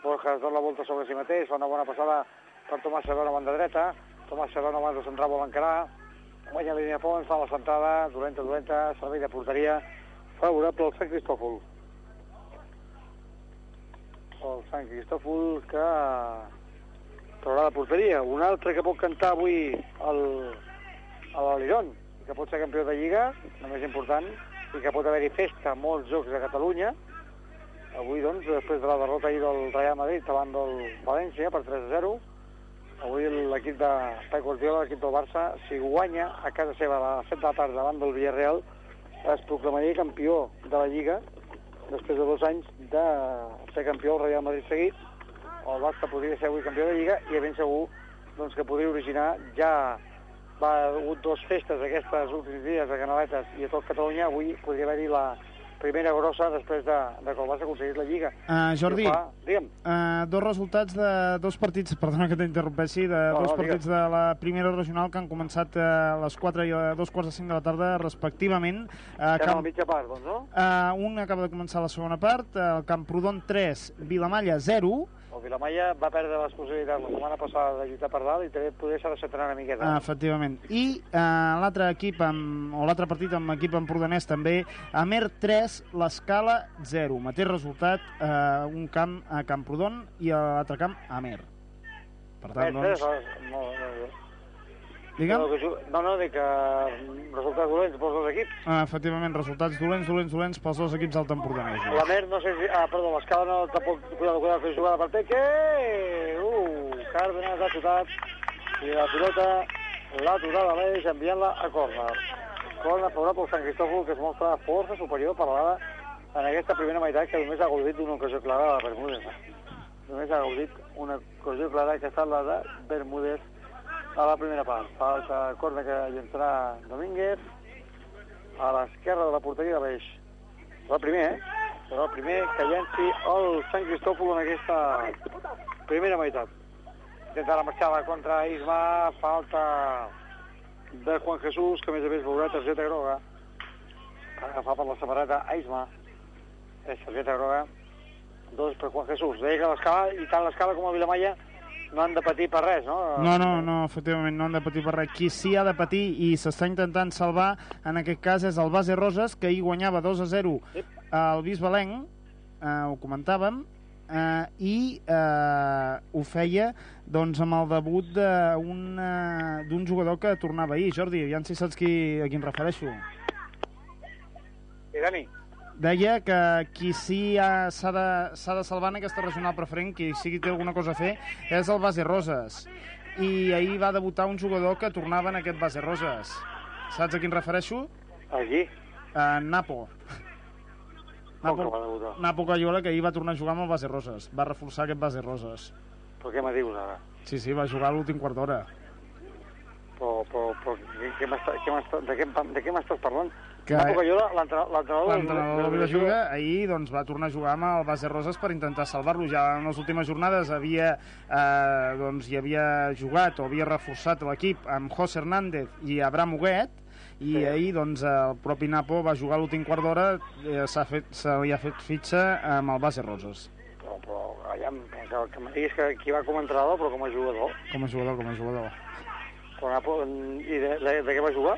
Borja es dona la volta sobre si mateix, fa una bona passada per Tomàs Serrano a banda dreta, Tomàs Serrano abans de centrar vol encarar, guanya la línia Pons, fa la centrada, dolenta, dolenta, servei de porteria, favorable al Sant Cristòfol. El Sant Cristòfol que traurà la porteria. Un altre que pot cantar avui el, a l'Oliron, que pot ser campió de Lliga, el més important, i que pot haver-hi festa a molts jocs de Catalunya. Avui, doncs, després de la derrota ahir del Real Madrid davant del València per 3 0, avui l'equip de Pep Guardiola, l'equip del Barça, si guanya a casa seva a les 7 de la tarda davant del Villarreal, es proclamaria campió de la Lliga després de dos anys de ser campió del Real Madrid seguit. El Barça podria ser avui campió de Lliga i ben segur doncs, que podria originar ja va ha hagut dues festes aquestes últims dies a Canaletes i a tot Catalunya, avui podria haver-hi la primera grossa després de, de que el Barça aconseguís la Lliga. Uh, Jordi, I fa, digue'm, uh, dos resultats de dos partits, perdona que t'interrompeixi, de No, dos no, partits de la primera regional que han començat a les 4 i a dos quarts de 5 de la tarda, respectivament. Uh, estem a la mitja part, doncs, no? Uh, un acaba de començar la segona part, el Camprodon 3, Vilamalla 0, El Vilamalla va perdre les possibilitats la setmana passada de lluitar per dalt i també poder s'ha deixat anar una miqueta. Ah, efectivament. I uh, l'altre equip, amb, o l'altre partit amb equip empordanès també, Amer 3, l'Escala 0. Mateix resultat, uh, un camp a Camprodon i l'altre camp a Amer. Per tant, doncs... No, no, Digue'm? no, no, no, dic que mm, resultats dolents pels dos equips. Ah, efectivament, resultats dolents, dolents, dolents pels dos equips alt empordanesos. La Mer, no sé si... Ah, perdó, l'escala no tampoc... Cuidado, cuidado, que jugada per Peque! Uh, Cárdenas ha xutat i la pilota l'ha totat a l'eix enviant-la a córner. Córner favorable al Sant Cristòfol que es mostra força superior per l'ala en aquesta primera meitat que només ha gaudit d'una ocasió clara de Bermúdez. Només ha gaudit una ocasió clara que ha estat la de Bermúdez a la primera part. Falta corna que llençarà Domínguez a l'esquerra de la porteria de l'Eix. Serà el primer, eh? Serà el primer que llenci el Sant Cristòfol en aquesta primera meitat. Intenta la marxada contra Isma, falta de Juan Jesús, que a més a més veurà targeta groga. Agafar per la samarreta a Isma. És targeta groga. Dos per Juan Jesús. Deia que l'escala, i tant l'escala com el Vilamalla, no han de patir per res, no? No, no, no, efectivament, no han de patir per res. Qui sí ha de patir i s'està intentant salvar, en aquest cas, és el Base Roses, que ahir guanyava 2 a 0 al Bisbalenc, eh, ho comentàvem, eh, i eh, ho feia doncs, amb el debut d'un eh, d'un jugador que tornava ahir. Jordi, ja si saps qui, a qui em refereixo. I Dani, Deia que qui sí ha- s'ha de, de salvar en aquesta regional preferent, qui sí que té alguna cosa a fer, és el Base Roses. I ahir va debutar un jugador que tornava en aquest Base Roses. Saps a qui em refereixo? Aquí? A Napo. Com que va debutar? Napo Cayola, que ahir va tornar a jugar amb el Base Roses. Va reforçar aquest Base Roses. Però què me dius ara? Sí, sí, va jugar a l'últim quart d'hora. Però però, però què, què de, què, de què m'estàs parlant? Que- Cayola, l'entre- l'entrenador... Del Vilajuga ahir doncs, va tornar a jugar amb el Base Roses per intentar salvar-lo. Ja en les últimes jornades havia, eh, doncs, hi havia jugat o havia reforçat l'equip amb José Hernández i Abraham Huguet i Sí. ahir doncs, el propi Napo va jugar l'últim quart d'hora eh, s'ha fet, se li ha fet fitxa amb el Base Roses Però, però allà, que, que em diguis que qui va com a entrenador, però com a jugador. com a jugador, com a jugador. Però Napo, I de, de, de què va jugar?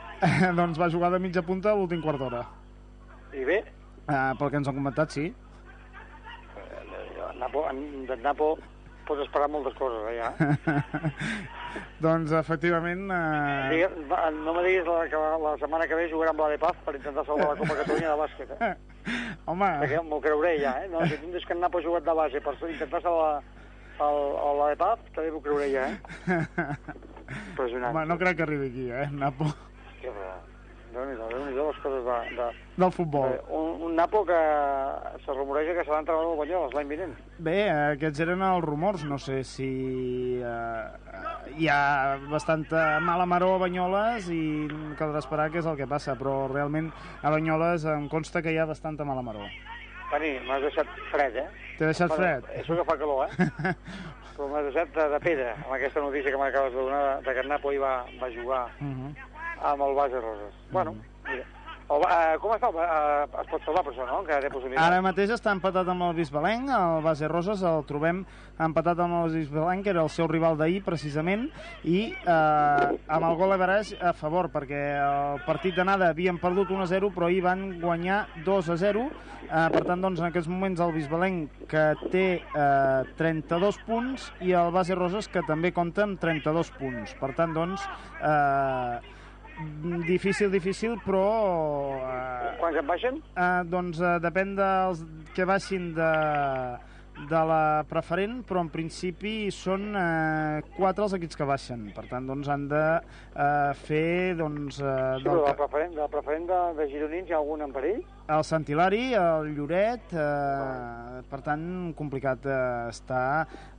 doncs va jugar de mitja punta l'últim quart d'hora. I bé, Eh, pel que ens han comentat, sí. eh, Napo, de Napo pots esperar moltes coses allà. doncs efectivament... Eh... Digue, no me diguis la, que la, la setmana que ve jugarà amb la de Paz per intentar salvar la Copa Catalunya de bàsquet, eh? Home, Perquè m'ho creuré ja, eh? No, si tu em dius que en Napo ha jugat de base per intentar salvar el, el, la de Paz, també m'ho creuré ja, eh? Impressionant. home, no crec que arribi aquí, eh, Napo. Que, Déu-n'hi-do, déu nhi déu les coses de... de... Del futbol. Eh, un, un Napo que se rumoreja que serà entrenador del Banyoles l'any vinent. Bé, aquests eren els rumors, no sé si eh, hi ha bastanta mala maró a Banyoles i caldrà esperar què és el que passa, però realment a Banyoles em consta que hi ha bastanta mala maró. Tani, m'has deixat fred, eh? T'he deixat fred? Això que fa calor, eh? Però m'has deixat de, de pedra amb aquesta notícia que m'acabes de donar de, que el Napo hi va, va jugar Mhm. amb el Base Roses. Bueno, mira. El, uh, com està? Uh, es pot salvar per això, no? Encara té possibilitat. Ara mateix està empatat amb el Bisbalenc, el Base Roses el trobem empatat amb el Bisbalenc, que era el seu rival d'ahir precisament, i eh, amb el gol Everage a favor, perquè el partit d'anada havien perdut 1-0, però ahir van guanyar 2-0, eh, per tant, doncs, en aquests moments el Bisbalenc, que té eh, 32 punts, i el Base Roses, que també compta amb 32 punts. Per tant, doncs, eh, difícil, difícil, però... Eh, Quants en baixen? Eh, doncs eh, depèn dels que baixin de, de la preferent, però en principi són eh, quatre els equips que baixen. Per tant, doncs han de eh, fer doncs, eh, Sí, del, de la preferent, de, la preferent de, de gironins hi ha algun en perill? el Sant Hilari, el Lloret, eh, per tant, complicat eh, està.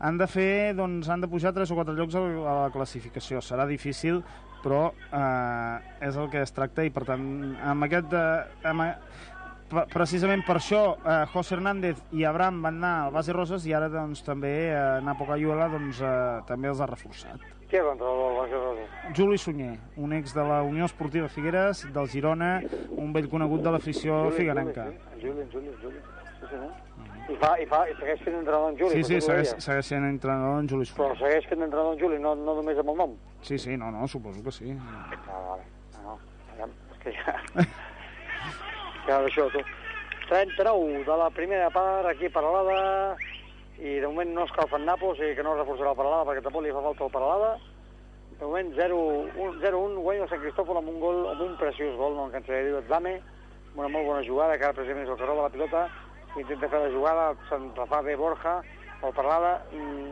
Han de fer, doncs, han de pujar 3 o 4 llocs a, a la classificació. Serà difícil, però eh, és el que es tracta i, per tant, amb aquest... Eh, amb, pre- precisament per això eh, José Hernández i Abraham van anar al Base Roses i ara doncs, també eh, Napo Cayuela doncs, eh, també els ha reforçat. Qui és l'entrenador del Base Roses? Juli Sunyer, un ex de la Unió Esportiva Figueres, del Girona, un vell conegut de l'afició figuerenca. Juli. Juli, Juli, Juli. Sí? I, fa, i, fa, I segueix fent entrenador en Juli. Sí, sí, segueix, segueix sent entrenador en Juli Però segueix fent entrenador en Juli, no, no només amb el nom. Sí, sí, no, no, suposo que sí. Ah, vale. No, no. És que ja... ja això, tu. 39 de la primera part, aquí a Paralada, i de moment no escalfa en Napo, o sigui que no reforçarà el Paralada perquè tampoc li fa falta el Paralada. De moment 0-1 guanya el Sant Cristòfol amb un gol, amb un preciós gol, no de dir, Dame, amb una molt bona jugada, que ara precisament és el que roba la pilota, intenta fer la jugada, se'n refà bé Borja, el Paralada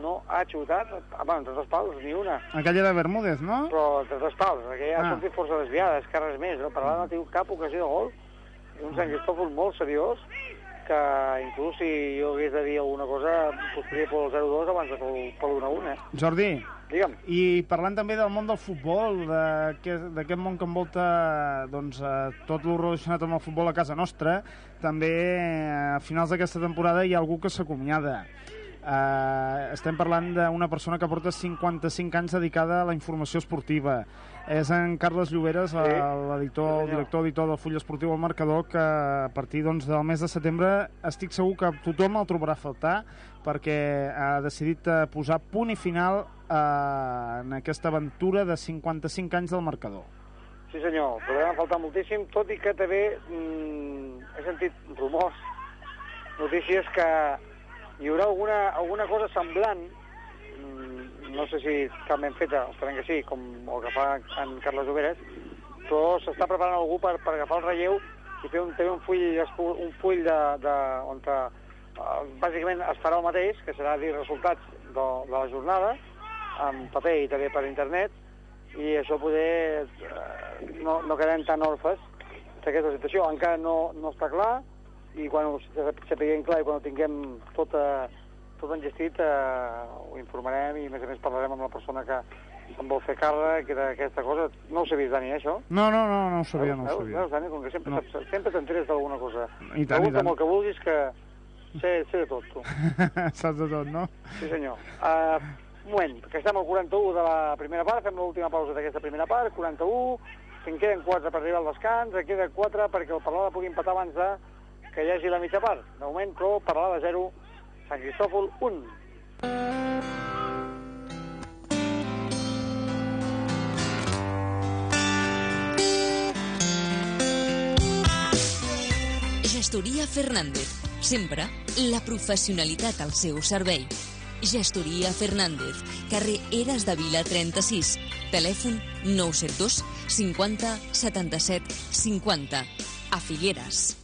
no ha xutat, ah, bueno, entre dos pals, ni una, Aquella de Bermúdez, no? però entre dos pals, ja Ah. ha sortit força desviades, que res més, no? per ara no ha tingut cap ocasió de gol, i un Sant Cristòfol molt seriós, que inclús si jo hagués de dir alguna cosa, posaria pel 0-2 abans de pel 1-1, eh? Jordi, Digue'm. i parlant també del món del futbol, d'aquest món que envolta doncs, eh, tot el relacionat amb el futbol a casa nostra, també eh, a finals d'aquesta temporada hi ha algú que s'acomiada. Uh, estem parlant d'una persona que porta 55 anys dedicada a la informació esportiva. És en Carles Lloberes, Sí. l'editor, el director editor del Full Esportiu al Marcador, que a partir doncs, del mes de setembre estic segur que tothom el trobarà a faltar perquè ha decidit posar punt i final eh, en aquesta aventura de 55 anys del Marcador. Sí senyor, podrà faltar moltíssim, tot i que també mm, he sentit rumors, notícies que hi haurà alguna, alguna cosa semblant, mm, no sé si talment feta, esperem que sí, com el que fa en Carles Oberes, però s'està preparant algú per, per agafar el relleu i fer un, també un full, un full de, de, on te, eh, bàsicament es farà el mateix, que serà dir resultats de, de la jornada, en paper i també per internet, i això poder eh, no, no quedem tan orfes d'aquesta situació. Encara no, no està clar i quan ho sapiguem clar i quan ho tinguem tot, eh, tot engestit eh, ho informarem i a més a més parlarem amb la persona que, se'n vol fer càrrec d'aquesta cosa. No ho sabies, Dani, eh, això? No, no, no, no ho sabia, no ho sabia. veus, Dani, com que sempre, No. sempre t'enteres d'alguna cosa. I tant, i Pregunta tant. amb el que vulguis que sé, sé de tot, tu. Saps de tot, no? Sí, senyor. Uh, moment, que estem al 41 de la primera part, fem l'última pausa d'aquesta primera part, 41, que en queden 4 per arribar al descans, en queda 4 perquè el Parlada pugui empatar abans de que hi hagi la mitja part. De moment, però, Parlada 0, Sant Cristòfol 1. Gestoria Fernández. Sempre la professionalitat al seu servei. Gestoria Fernández. Carrer Eres de Vila 36. Telèfon 972 50 77 50. A Figueres.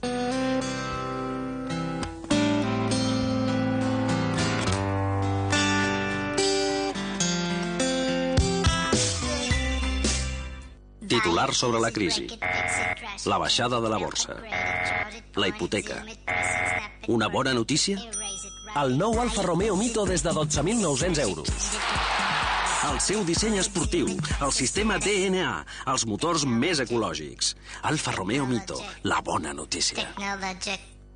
Titular sobre la crisi. La baixada de la borsa. La hipoteca. Una bona notícia? El nou Alfa Romeo Mito des de 12.900 euros. El seu disseny esportiu, el sistema DNA, els motors més ecològics. Alfa Romeo Mito, la bona notícia.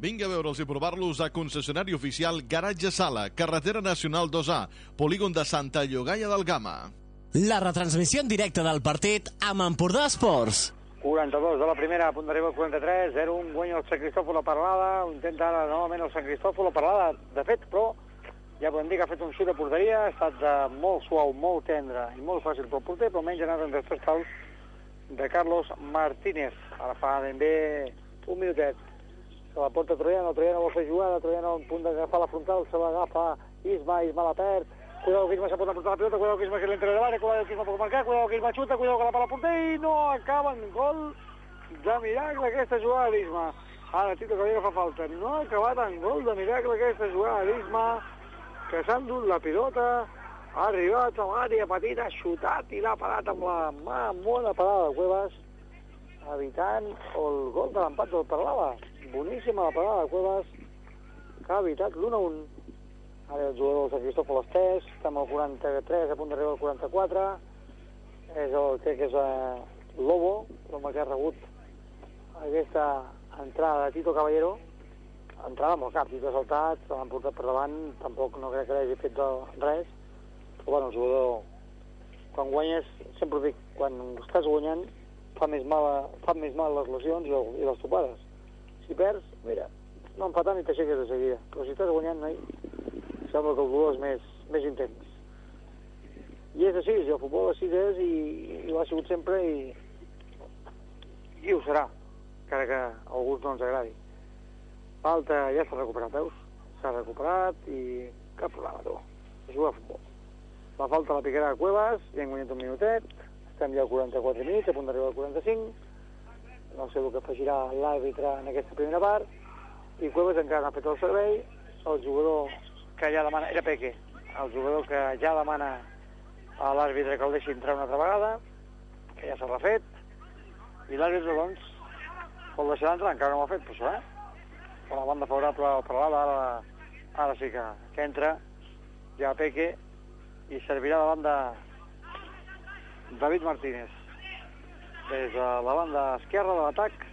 Vinga a veure'ls i provar-los a concessionari oficial Garatge Sala, carretera nacional 2A, polígon de Santa Llogaia del Gama. La retransmissió en directe del partit amb Empordà Esports. 42 de la primera, a punt d'arribar al 43, 0-1, guanya el Sant Cristòfol a Parlada, ho intenta ara novament el Sant Cristòfol a Parlada, de fet, però ja podem dir que ha fet un xut de porteria, ha estat de molt suau, molt tendre i molt fàcil pel porter, però menys anat entre tres pals de Carlos Martínez. Ara fa ben bé un minutet. Se la porta Troiano, Troiano vol fer jugada, Troiano a punt d'agafar la frontal, se l'agafa Isma, Isma la perd, Cuidado que Isma se pot emportar la pilota, cuidado que Isma que l'entra de l'àrea, cuidado que Isma pot marcar, cuidado que Isma xuta, cuidado que la pala al porter i no acaba en gol de miracle aquesta jugada d'Isma. Ara Tito Caballero fa falta. No ha acabat en gol de miracle aquesta jugada d'Isma, que s'ha endut la pilota, ha arribat a l'àrea petita, ha xutat i l'ha parat amb la mà, bona parada de Cuevas, evitant el gol de l'empat del Parlava. Boníssima la parada de Cuevas, que ha evitat l'1-1. Ara el jugador del Cristòfol Estès, estem al 43, a punt d'arribar al 44. És el, crec que és eh, Lobo, l'home que ha rebut aquesta entrada de Tito Caballero. Entrada amb el cap, Tito ha saltat, se l'han portat per davant, tampoc no crec que l'hagi fet de res. Però bueno, el jugador, quan guanyes, sempre ho dic, quan estàs guanyant, fa més mal, fa més mal les lesions i, el, i les topades. Si perds, mira, no empatant i t'aixeques de seguida. Però si estàs guanyant, noi, sembla que el dolor és més, més intens. I és així, el futbol així és i, i ho ha sigut sempre i, i ho serà, encara que a alguns no ens agradi. Falta, ja s'ha recuperat, veus? S'ha recuperat i cap problema, tu. Es juga a futbol. La falta la picarà a Cuevas, ja hem guanyat un minutet, estem ja al 44 minuts, a punt d'arribar al 45, no sé el que afegirà l'àrbitre en aquesta primera part, i Cuevas encara no ha fet el servei, el jugador que ja demana, era Peque, el jugador que ja demana a l'àrbitre que el deixi entrar una altra vegada, que ja s'ha refet, i l'àrbitre, doncs, vol deixar d'entrar, encara no ho ha fet, per això, eh? Per la banda favorable al Parlada, ara, ara sí que, que entra, ja Peque, i servirà de banda David Martínez. Des de la banda esquerra de l'atac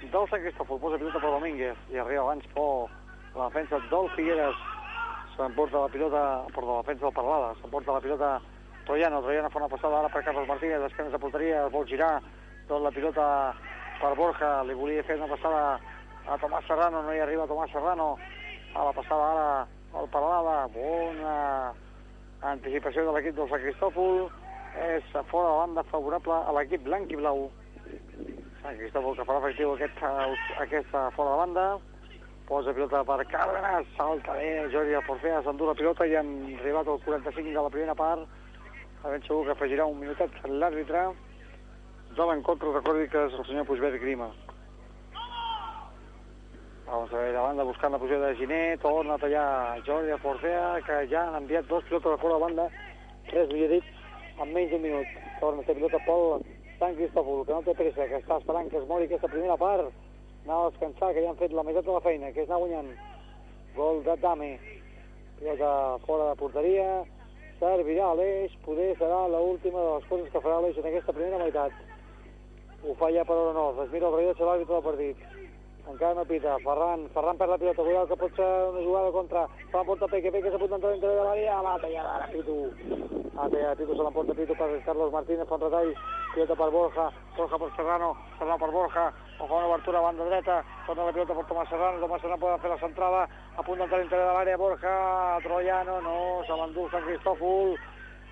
del Sant Cristòfol, posa pilota per Domínguez, i arriba abans por la defensa del Figueres, s'emporta la pilota, per la defensa del Parlada, s'emporta la pilota Troiano, Troiano fa una passada ara per Carlos Martínez, d'esquenes de porteria, vol girar, tot la pilota per Borja, li volia fer una passada a Tomàs Serrano, no hi arriba Tomàs Serrano, a la passada ara al Parlada, bona anticipació de l'equip del Sant Cristòfol, és a fora de banda favorable a l'equip blanc i blau. Sant Cristòfol que farà efectiu aquest, aquesta fora de banda, posa pilota per Cárdenas, salta bé Jordi Alforfea, s'endú la pilota i hem arribat al 45 de la primera part, ben segur que afegirà un minutet l'àrbitre de l'encontre, recordi que és el senyor Puigverd Grima. Vamos a la banda buscant la posició de Giné, torna a tallar Jordi Alforfea, que ja han enviat dos pilotes de fora de banda, tres millor dit, en menys d'un minut. Torna a fer pilota pel Sant Cristòfol, que no té pressa, que està esperant que es mori aquesta primera part, anar a descansar, que ja han fet la meitat de la feina, que és anar guanyant. Gol de Dame. Pilota fora de porteria, servirà l'Eix, poder serà l'última de les coses que farà l'Eix en aquesta primera meitat. Ho fa ja per no, es mira el rellotge l'àrbitre del partit. Encara no pita, Ferran, Ferran per la pilota, cuidado que pot ser una jugada contra Ferran Porta Peque, Peque s'apunta a entrar dintre de l'àrea, la tallada ara Pitu. La tallada Pitu se l'emporta Pitu per Carlos Martínez, fa un retall, pilota per Borja, Borja per Serrano, Serrano per Borja, o fa una obertura a banda dreta, torna la pilota per Tomàs Serrano, Tomàs Serrano pot fer la centrada, a punt d'entrar de l'àrea, Borja, Troiano, no, se l'endú Sant Cristòfol,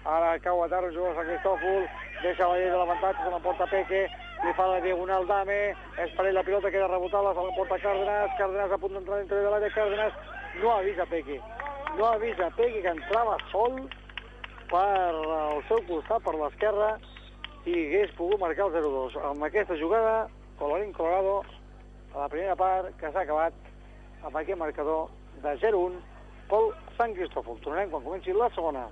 ara cau a terra jugador Sant Cristòfol, deixa la llei de l'avantatge, se l'emporta Peque, li fa la diagonal Dame, és per ell la pilota, queda rebotada, se l'emporta Cárdenas, Cárdenas a punt d'entrar dintre de l'àrea, Cárdenas no avisa Peque, no avisa Peque que entrava sol per el seu costat, per l'esquerra, i hagués pogut marcar el 0-2. Amb aquesta jugada, Colorín Colorado, a la primera part, que s'ha acabat amb aquest marcador de 0-1 pel Sant Cristòfol. Tornarem quan comenci la segona.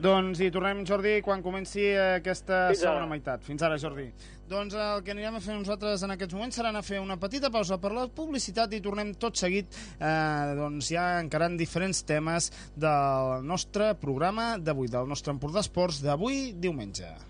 Doncs hi tornem, Jordi, quan comenci aquesta Fins ara. segona meitat. Fins ara, Jordi. Doncs el que anirem a fer nosaltres en aquests moments serà anar a fer una petita pausa per la publicitat i tornem tot seguit eh, doncs ja encarant diferents temes del nostre programa d'avui, del nostre Empordà Esports d'avui diumenge.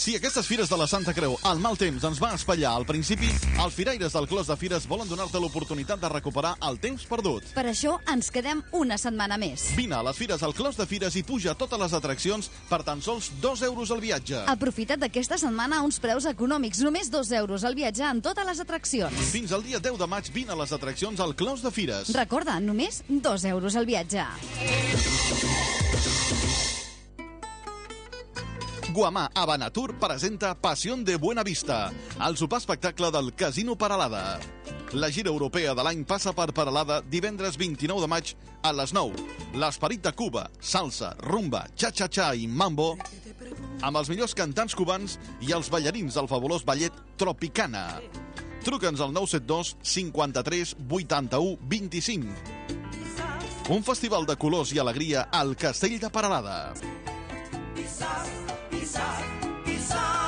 Si aquestes fires de la Santa Creu, el mal temps ens va espatllar al principi, els firaires del Clos de Fires volen donar-te l'oportunitat de recuperar el temps perdut. Per això ens quedem una setmana més. Vine a les fires al Clos de Fires i puja totes les atraccions per tan sols 2 euros al viatge. Aprofita't d'aquesta setmana a uns preus econòmics, només 2 euros al viatge en totes les atraccions. Fins al dia 10 de maig vine a les atraccions al Clos de Fires. Recorda, només 2 euros al viatge. Guamà a Banatur presenta Pasión de Buena Vista, el sopar espectacle del Casino Paralada. La gira europea de l'any passa per Paralada divendres 29 de maig a les 9. L'esperit de Cuba, salsa, rumba, cha-cha-cha i mambo amb els millors cantants cubans i els ballarins del fabulós ballet Tropicana. Truca'ns al 972 53 81 25. Un festival de colors i alegria al Castell de Paralada. Pisar, pisar, pisar.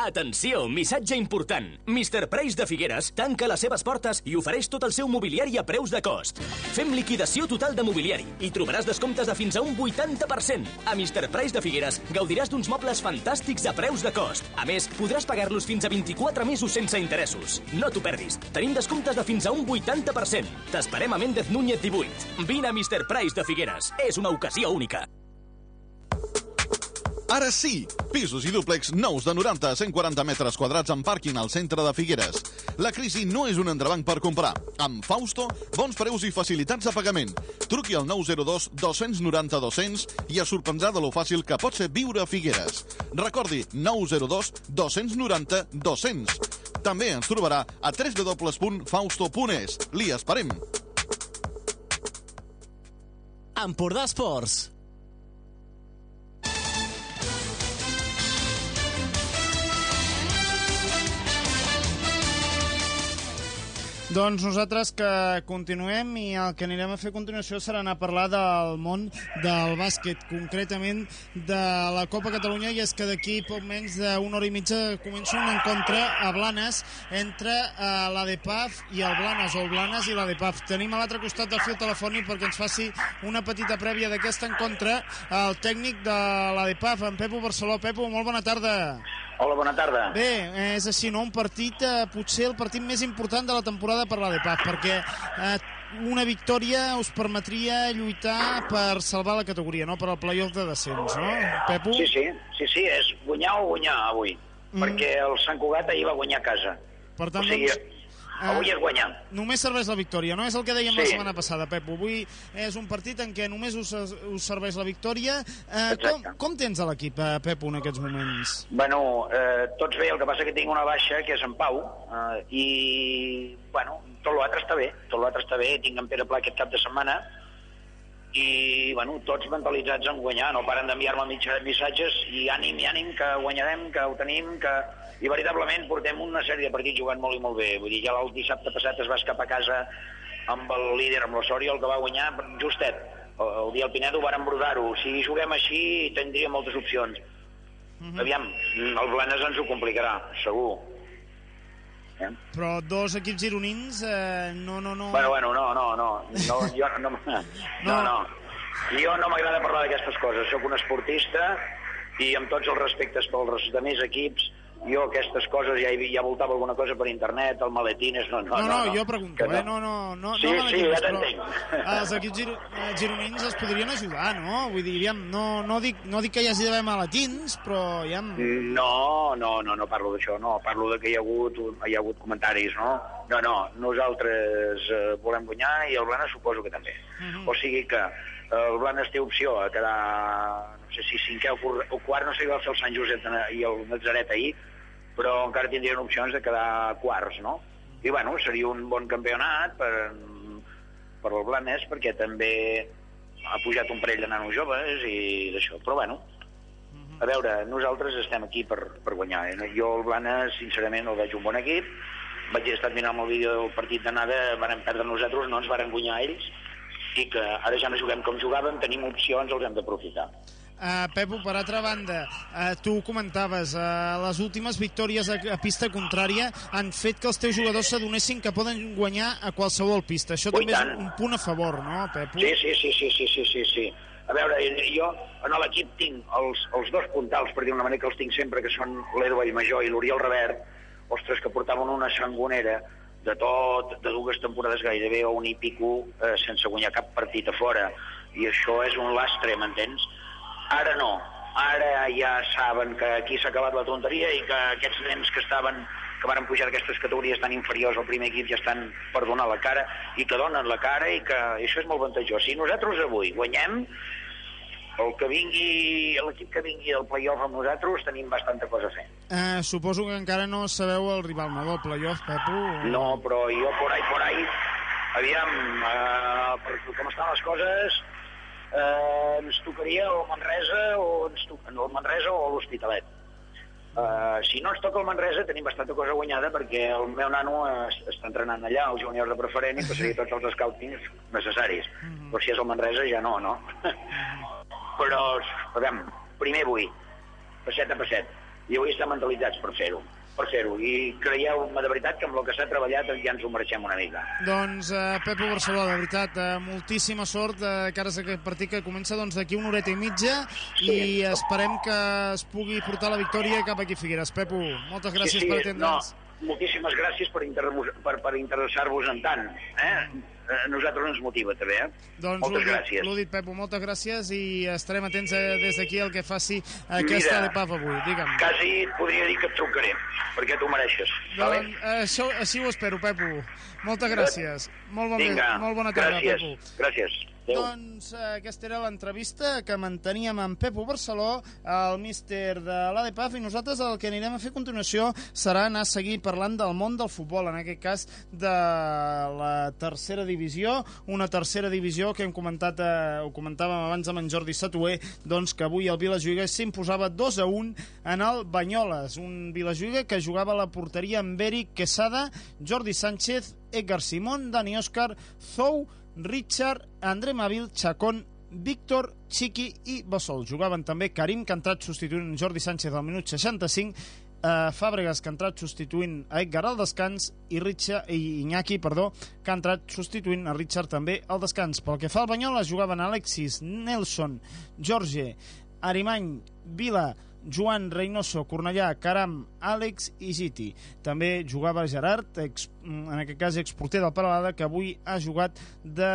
Atenció, missatge important. Mr. Price de Figueres tanca les seves portes i ofereix tot el seu mobiliari a preus de cost. Fem liquidació total de mobiliari i trobaràs descomptes de fins a un 80%. A Mr. Price de Figueres gaudiràs d'uns mobles fantàstics a preus de cost. A més, podràs pagar-los fins a 24 mesos sense interessos. No t'ho perdis. Tenim descomptes de fins a un 80%. T'esperem a Méndez Núñez 18. Vine a Mr. Price de Figueres. És una ocasió única. Ara sí! Pisos i dúplex nous de 90 a 140 metres quadrats amb pàrquing al centre de Figueres. La crisi no és un entrebanc per comprar. Amb Fausto, bons preus i facilitats de pagament. Truqui al 902 290 200 i es sorprendrà de lo fàcil que pot ser viure a Figueres. Recordi, 902 290 200. També ens trobarà a www.fausto.es. Li esperem. Empordà Esports. Doncs nosaltres que continuem i el que anirem a fer a continuació serà anar a parlar del món del bàsquet, concretament de la Copa Catalunya, i és que d'aquí poc menys d'una hora i mitja comença un encontre a Blanes entre eh, la de Paf i el Blanes, o el Blanes i la de Paf. Tenim a l'altre costat del fil telefònic perquè ens faci una petita prèvia d'aquest encontre el tècnic de la de Paf, en Pepo Barceló. Pepo, molt bona tarda. Hola, bona tarda. Bé, és així, no? Un partit, eh, potser el partit més important de la temporada per la de Paf, perquè eh, una victòria us permetria lluitar per salvar la categoria, no? Per al playoff de descens, no? Pepo? Sí, sí, sí, sí, és guanyar o guanyar avui, mm. perquè el Sant Cugat ahir va guanyar a casa. Per tant, o sigui, doncs, avui és guanyar. Només serveix la victòria, no? És el que dèiem Sí. la setmana passada, Pepo. Avui és un partit en què només us, us serveix la victòria. Eh, com, com tens a l'equip, eh, Pepo, en aquests moments? Bueno, eh, tots bé, el que passa que tinc una baixa, que és en Pau, eh, i, bueno, tot l'altre està bé, tot l'altre està bé, tinc en Pere Pla aquest cap de setmana, i, bueno, tots mentalitzats en guanyar, no paren d'enviar-me missatges, i ànim, i ànim, que guanyarem, que ho tenim, que... I veritablement portem una sèrie de partits jugant molt i molt bé, vull dir, ja el dissabte passat es va escapar a casa amb el líder, amb l'Ossorio, el que va guanyar justet. El, el dia al Pinedo varen brodar-ho. Si juguem així, tindríem moltes opcions. Mhm. Aviam, el Blanes ens ho complicarà, segur. Eh? Però dos equips gironins, eh, no, no, no... Bueno, bueno, no, no, no, no jo no, no, no, no. Jo no m'agrada parlar d'aquestes coses, sóc un esportista i amb tots els respectes pels altres equips, jo aquestes coses ja, hi- ja voltava alguna cosa per internet, el maletines, no, no, No, no, no, jo pregunto, que eh? No, no, no, Sí, no sí, ja t'entenc. els equips giro, eh, gironins es podrien ajudar, no? Vull dir, aviam, no, no, dic, no dic que hi hagi d'haver maletins, però ja... No, no, no, no parlo d'això, no. Parlo de que hi ha hagut, hi ha hagut comentaris, no? No, no, nosaltres eh, volem guanyar i el Blanes suposo que també. Mhm. O sigui que eh, el Blanes té opció a quedar, no sé si cinquè o, quart, no sé què va fer el Sant Josep i el Nazaret ahir, però encara tindrien opcions de quedar quarts, no? I bueno, seria un bon campionat per, per al Blanes perquè també ha pujat un parell de nanos joves i d'això, però bueno, a veure, nosaltres estem aquí per, per guanyar. eh? Jo el Blanes, sincerament, el veig un bon equip. Vaig estar mirant el vídeo del partit d'anada, varen perdre nosaltres, no ens varen guanyar ells, i que ara ja no juguem com jugàvem, tenim opcions, els hem d'aprofitar. Uh, Pepo, per altra banda, uh, tu ho comentaves, uh, les últimes victòries a, a pista contrària han fet que els teus jugadors s'adonessin que poden guanyar a qualsevol pista. Això Ui, també és tant. un punt a favor, no, Pepo? Sí, sí, sí, sí, sí, sí, sí, sí. A veure, jo en l'equip tinc els, els dos puntals, per dir una manera que els tinc sempre, que són l'Edo Major i l'Oriol Revert, ostres, que portaven una sangonera de tot, de dues temporades gairebé o un i pico eh, sense guanyar cap partit a fora i això és un lastre, m'entens? Ara no, ara ja saben que aquí s'ha acabat la tonteria i que aquests nens que estaven que varen pujar d'aquestes categories tan inferiors al primer equip ja estan per donar la cara i que donen la cara i que això és molt avantatjós. Si nosaltres avui guanyem, el que vingui, l'equip que vingui al playoff amb nosaltres tenim bastanta cosa a fer. Uh, suposo que encara no sabeu el rival, no, del playoff, Pepo? No, però jo por ahí, por ahí, aviam, eh, per com estan les coses, eh, ens tocaria o Manresa o, ens to no, el Manresa o l'Hospitalet. Uh, si no ens toca el Manresa tenim bastanta cosa guanyada perquè el meu nano es, està entrenant allà, els juniors de preferent i passaria tots els scoutings necessaris però si és el Manresa ja no, no? però, a veure, primer avui passet a passet i avui estem mentalitzats per fer-ho per fer-ho i creieu-me de veritat que amb el que s'ha treballat ja ens ho mereixem una mica Doncs, uh, Pepo Barceló, de veritat, uh, moltíssima sort uh, que ara és aquest partit que comença doncs, d'aquí una horeta i mitja sí. i esperem que es pugui portar la victòria cap aquí a Figueres. Pepo, moltes gràcies sí, sí, per atendre'ns. No, moltíssimes gràcies per, inter per, per interessar-vos en tant. Eh? A nosaltres ens motiva també, eh? Doncs Moltes gràcies. L'ho dit, Pepo, moltes gràcies i estarem atents eh, des d'aquí al que faci aquesta Mira, l'EPAF avui. Digue'm. Quasi et podria dir que et trucaré, perquè tu mereixes. vale? Doncs, eh, això, així ho espero, Pepo. Moltes gràcies. Molt, bon, Vinga, molt bona tarda, gràcies, Pepo. gràcies. Adéu. Doncs eh, aquesta era l'entrevista que manteníem amb Pepo Barceló, el míster de l'ADPAF, i nosaltres el que anirem a fer a continuació serà anar a seguir parlant del món del futbol, en aquest cas de la tercera divisió, una tercera divisió que hem comentat, eh, ho comentàvem abans amb en Jordi Satué, doncs que avui el Vilajuiga s'imposava 2 a 1 en el Banyoles, un Vilajuiga que jugava a la porteria amb Eric Quesada, Jordi Sánchez, Edgar Simón, Dani Òscar, Zou, Richard, André Mavil, Chacón, Víctor, Chiqui i Bassol. Jugaven també Karim, que ha entrat substituint Jordi Sánchez al minut 65, eh, Fàbregas, que ha entrat substituint a Edgar al descans, i, Richard, i Iñaki, perdó, que ha entrat substituint a Richard també al descans. Pel que fa al Banyoles, jugaven Alexis, Nelson, Jorge, Arimany, Vila, Joan Reynoso, Cornellà, Caram, Àlex i Giti. També jugava Gerard, ex, en aquest cas exporter del Paralada, que avui ha jugat de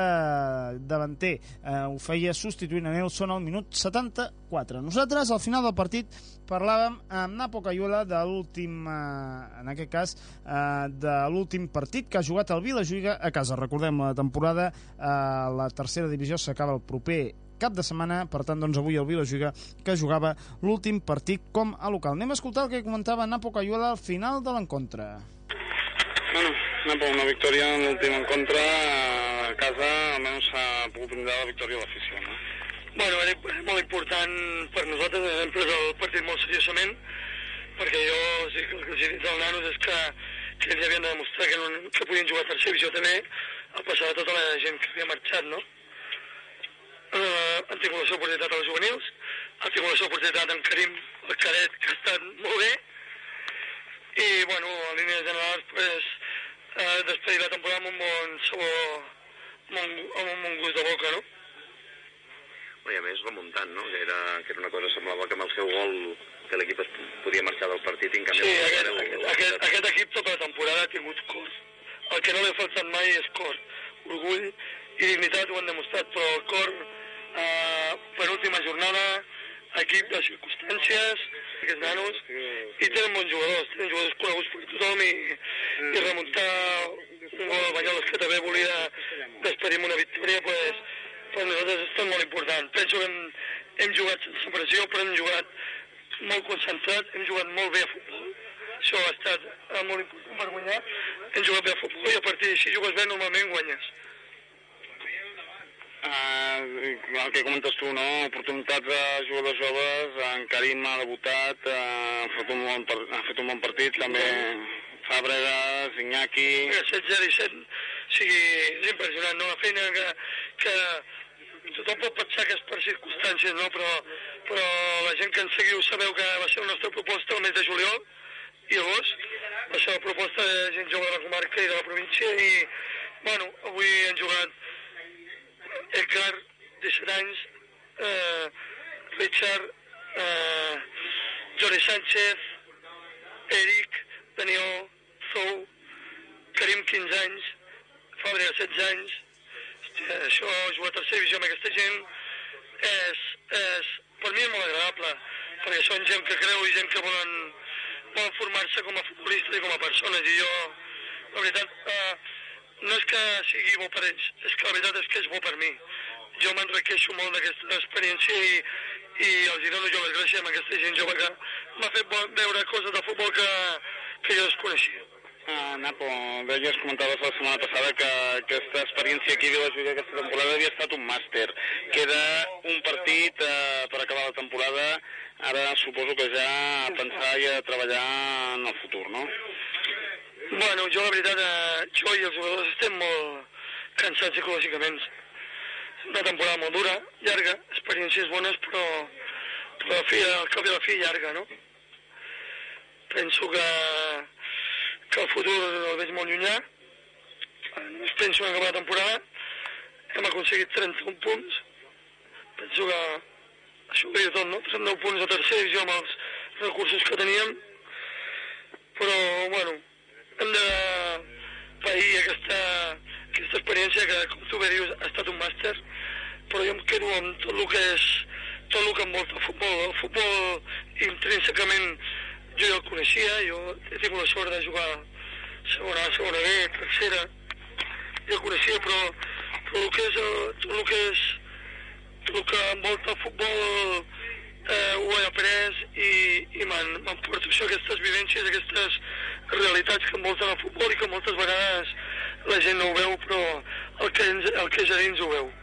davanter. Eh, ho feia substituint a Nelson al minut 74. Nosaltres, al final del partit, parlàvem amb Napo Cayuela de l'últim, eh, en aquest cas, eh, de l'últim partit que ha jugat el Vilajuiga a casa. Recordem, la temporada, eh, la tercera divisió s'acaba el proper cap de setmana, per tant, doncs avui el Vilajuiga que jugava l'últim partit com a local. Anem a escoltar el que comentava Napo Cayuela al final de l'encontre. Bueno, Napo, una victòria en l'últim encontre a casa, almenys s'ha pogut brindar la victòria a l'afició, no? Bueno, era és molt important per nosaltres, hem pres el partit molt seriosament, perquè jo, o sigui, el que els he dit als nanos és que, que ells havien de demostrar que, no, que podien jugar a tercera divisió també, a passar de tota la gent que havia marxat, no? Uh, han tingut la seva oportunitat a les juvenils, han tingut la seva oportunitat en Karim, el cadet, que ha estat molt bé, i, bueno, a línies generals, pues, eh, despedir la temporada amb un bon sabor, amb un, amb un bon gust de boca, no? I a més remuntant, no? Que era, que era una cosa, semblava que amb el seu gol que l'equip es podia marxar del partit i en canvi... Sí, aquest, aquest, aquest, aquest equip tota la temporada ha tingut cor. El que no li ha faltat mai és cor. Orgull i dignitat ho han demostrat, però el cor, eh, per última jornada, equip de circumstàncies, aquests nanos, i tenen bons jugadors, tenen jugadors coneguts per tothom i, i remuntar un gol al Banyoles que també volia despedir una victòria, pues, per nosaltres és tot molt important. Penso que hem, hem jugat sense pressió, però hem jugat molt concentrat, hem jugat molt bé a futbol, això ha estat eh, molt important per guanyar, hem jugat bé a futbol i a partir d'així jugues bé normalment guanyes. Uh, el que comentes tu, no? Oportunitats de jugadors joves, en Karim ha debutat, uh, ha, fet un bon par- ha fet un bon partit, també Fàbregas, Iñaki... Mira, 16 17, o sigui, és impressionant, no? La feina que, que tothom pot pensar que és per circumstàncies, no? Però, però la gent que ens seguiu sabeu que va ser la nostra proposta el mes de juliol i agost, va ser la proposta de gent jove de la comarca i de la província i, bueno, avui han jugat Edgar, 17 anys, eh, Richard, eh, Jordi Sánchez, Eric, Daniel, Zou, Karim, 15 anys, Fàbrega, 16 anys. Hòstia, això, jugar a tercera divisió amb aquesta gent és, és, per mi és molt agradable, perquè són gent que creu i gent que volen, volen formar-se com a futbolistes i com a persones, i jo, la veritat, eh, no és que sigui bo per ells, és que la veritat és que és bo per mi. Jo m'enriqueixo molt d'aquesta experiència i, i els hi dono jo les gràcies amb aquesta gent jove que m'ha fet veure coses de futbol que, que jo desconeixia. Uh, Napo, deies, comentaves la setmana passada que aquesta experiència aquí a Vilajuïga aquesta temporada havia estat un màster. Queda un partit uh, per acabar la temporada, ara suposo que ja a pensar i a treballar en el futur, no? Bueno, jo la veritat, eh, jo i els jugadors estem molt cansats psicològicament. Una temporada molt dura, llarga, experiències bones, però, però fi, al cap i a la fi llarga, no? Penso que, que el futur el veig molt llunyà. Eh, Només penso en acabar la temporada. Hem aconseguit 31 punts. Penso que això ho tot, no? 39 punts a tercera divisió amb els recursos que teníem. Però, bueno, hem de pair aquesta, aquesta experiència que, com tu bé dius, ha estat un màster, però jo em quedo amb tot el que és tot el que envolta el futbol. El futbol intrínsecament jo ja el coneixia, jo he tingut la sort de jugar segona, segona B, tercera, ja el coneixia, però, però el que és, tot el que és tot el que envolta el futbol eh, ho he après i, i portat això, aquestes vivències, aquestes realitats que envolten el futbol i que moltes vegades la gent no ho veu, però el que, ens, el que és a dins ho veu.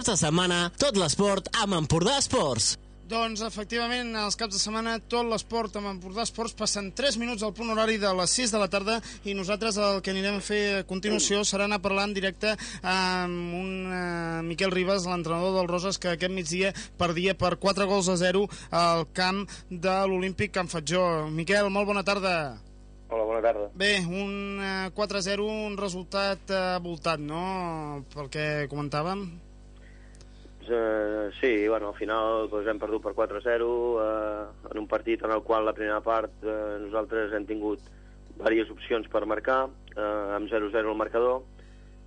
Caps de setmana, tot l'esport amb Empordà Esports. Doncs, efectivament, els caps de setmana tot l'esport amb Empordà Esports passen 3 minuts al punt horari de les 6 de la tarda i nosaltres el que anirem a fer a continuació serà anar a parlar en directe amb un uh, Miquel Ribas, l'entrenador del Roses, que aquest migdia perdia per 4 gols a 0 al camp de l'Olímpic Can Fatjó. Miquel, molt bona tarda. Hola, bona tarda. Bé, un eh, 4-0, un resultat eh, voltat, no?, pel que comentàvem. Uh, sí, bueno, al final doncs, hem perdut per 4-0 uh, en un partit en el qual la primera part uh, nosaltres hem tingut diverses opcions per marcar, uh, amb 0-0 el marcador,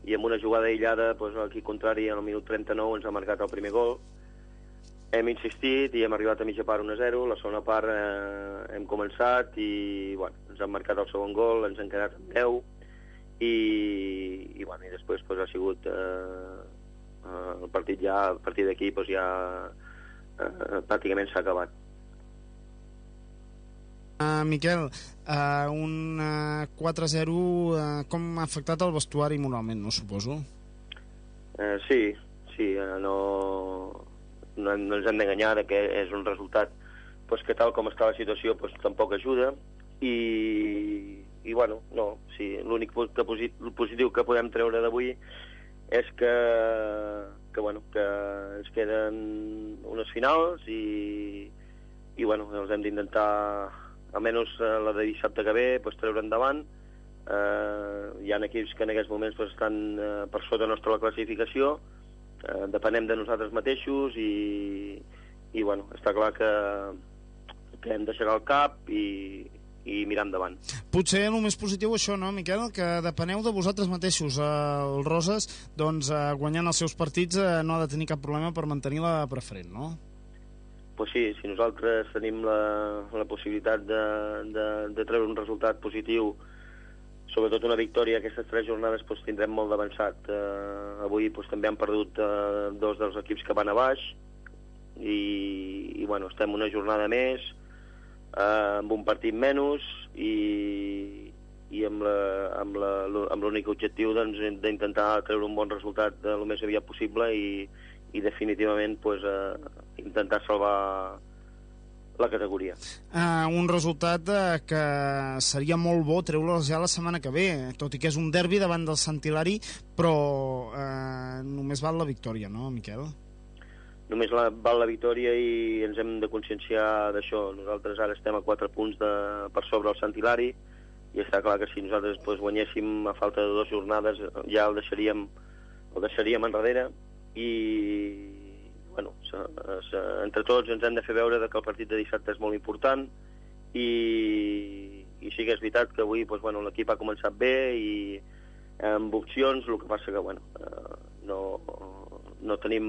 i amb una jugada aïllada, doncs, aquí contrari, al minut 39 ens ha marcat el primer gol. Hem insistit i hem arribat a mitja part 1-0, la segona part eh, hem començat i bueno, ens han marcat el segon gol, ens han quedat amb 10 i, i, bueno, i després doncs, ha sigut eh, eh, el partit ja, a partir d'aquí doncs, ja eh, pràcticament s'ha acabat. Uh, Miquel, uh, un uh, 4-0, uh, com ha afectat el vestuari moralment, no suposo? Eh, sí, sí, eh, no, no, no ens hem d'enganyar que és un resultat pues, que tal com està la situació pues, tampoc ajuda i, i bueno, no, sí, l'únic que posit, positiu que podem treure d'avui és que, que, bueno, que ens queden unes finals i, i bueno, els hem d'intentar almenys eh, la de dissabte que ve pues, treure endavant. Eh, hi ha equips que en aquests moments pues, estan eh, per sota nostra la classificació. Eh, depenem de nosaltres mateixos i, i bueno, està clar que, que hem d'aixecar el cap i, i mirar endavant. Potser el més positiu això, no, Miquel? Que depeneu de vosaltres mateixos. Eh, el Roses, doncs, eh, guanyant els seus partits, eh, no ha de tenir cap problema per mantenir la preferent, no? pues sí, si nosaltres tenim la, la possibilitat de, de, de treure un resultat positiu, sobretot una victòria aquestes tres jornades, pues, tindrem molt d'avançat. Uh, avui pues, també han perdut uh, dos dels equips que van a baix i, i bueno, estem una jornada més uh, amb un partit menys i, i amb l'únic objectiu doncs, d'intentar treure un bon resultat de lo més aviat possible i, i definitivament pues, uh, intentar salvar la categoria. Uh, un resultat uh, que seria molt bo treure'ls ja la setmana que ve, tot i que és un derbi davant del Sant Hilari, però uh, només val la victòria, no, Miquel? Només la, val la victòria i ens hem de conscienciar d'això. Nosaltres ara estem a 4 punts de, per sobre el Sant Hilari i està clar que si nosaltres pues, guanyéssim a falta de dues jornades ja el deixaríem, el deixaríem enrere i bueno, se, se, entre tots ens hem de fer veure que el partit de dissabte és molt important i, i sí que és veritat que avui doncs, bueno, l'equip ha començat bé i amb opcions, el que passa que bueno, eh, no, no tenim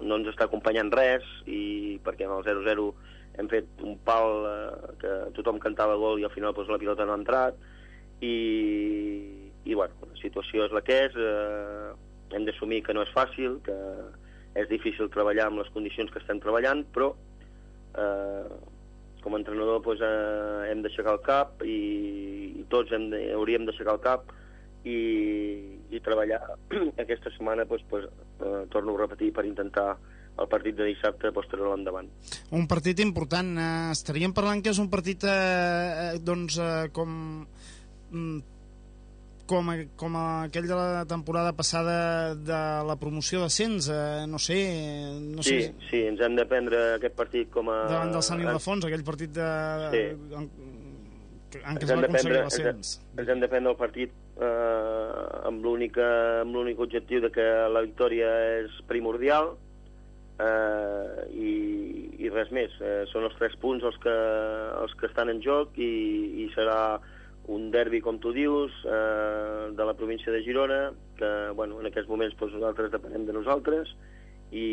no ens està acompanyant res i perquè en el 0-0 hem fet un pal eh, que tothom cantava gol i al final doncs, la pilota no ha entrat. I, i bueno, la situació és la que és eh, hem d'assumir que no és fàcil que és difícil treballar amb les condicions que estem treballant però eh, com a entrenador doncs, eh, hem d'aixecar el cap i, i tots hem de, hauríem d'aixecar el cap i, i treballar aquesta setmana doncs, doncs, eh, torno a repetir per intentar el partit de dissabte doncs, treure-lo endavant. Un partit important. Eh, estaríem parlant que és un partit eh, eh, doncs, eh, com, mm, com, com aquell de la temporada passada de la promoció d'ascens, eh, no sé... No sí, sé sí, ens hem de prendre aquest partit com a... davant del Sant Ildefons, aquell partit de... Sí. En, en què es va aconseguir l'ascens. ens, ens hem de prendre el partit eh, amb l'únic objectiu de que la victòria és primordial eh, i, i res més. Eh, són els tres punts els que, els que estan en joc i, i serà un derbi, com tu dius, eh, de la província de Girona, que bueno, en aquests moments doncs, nosaltres depenem de nosaltres i,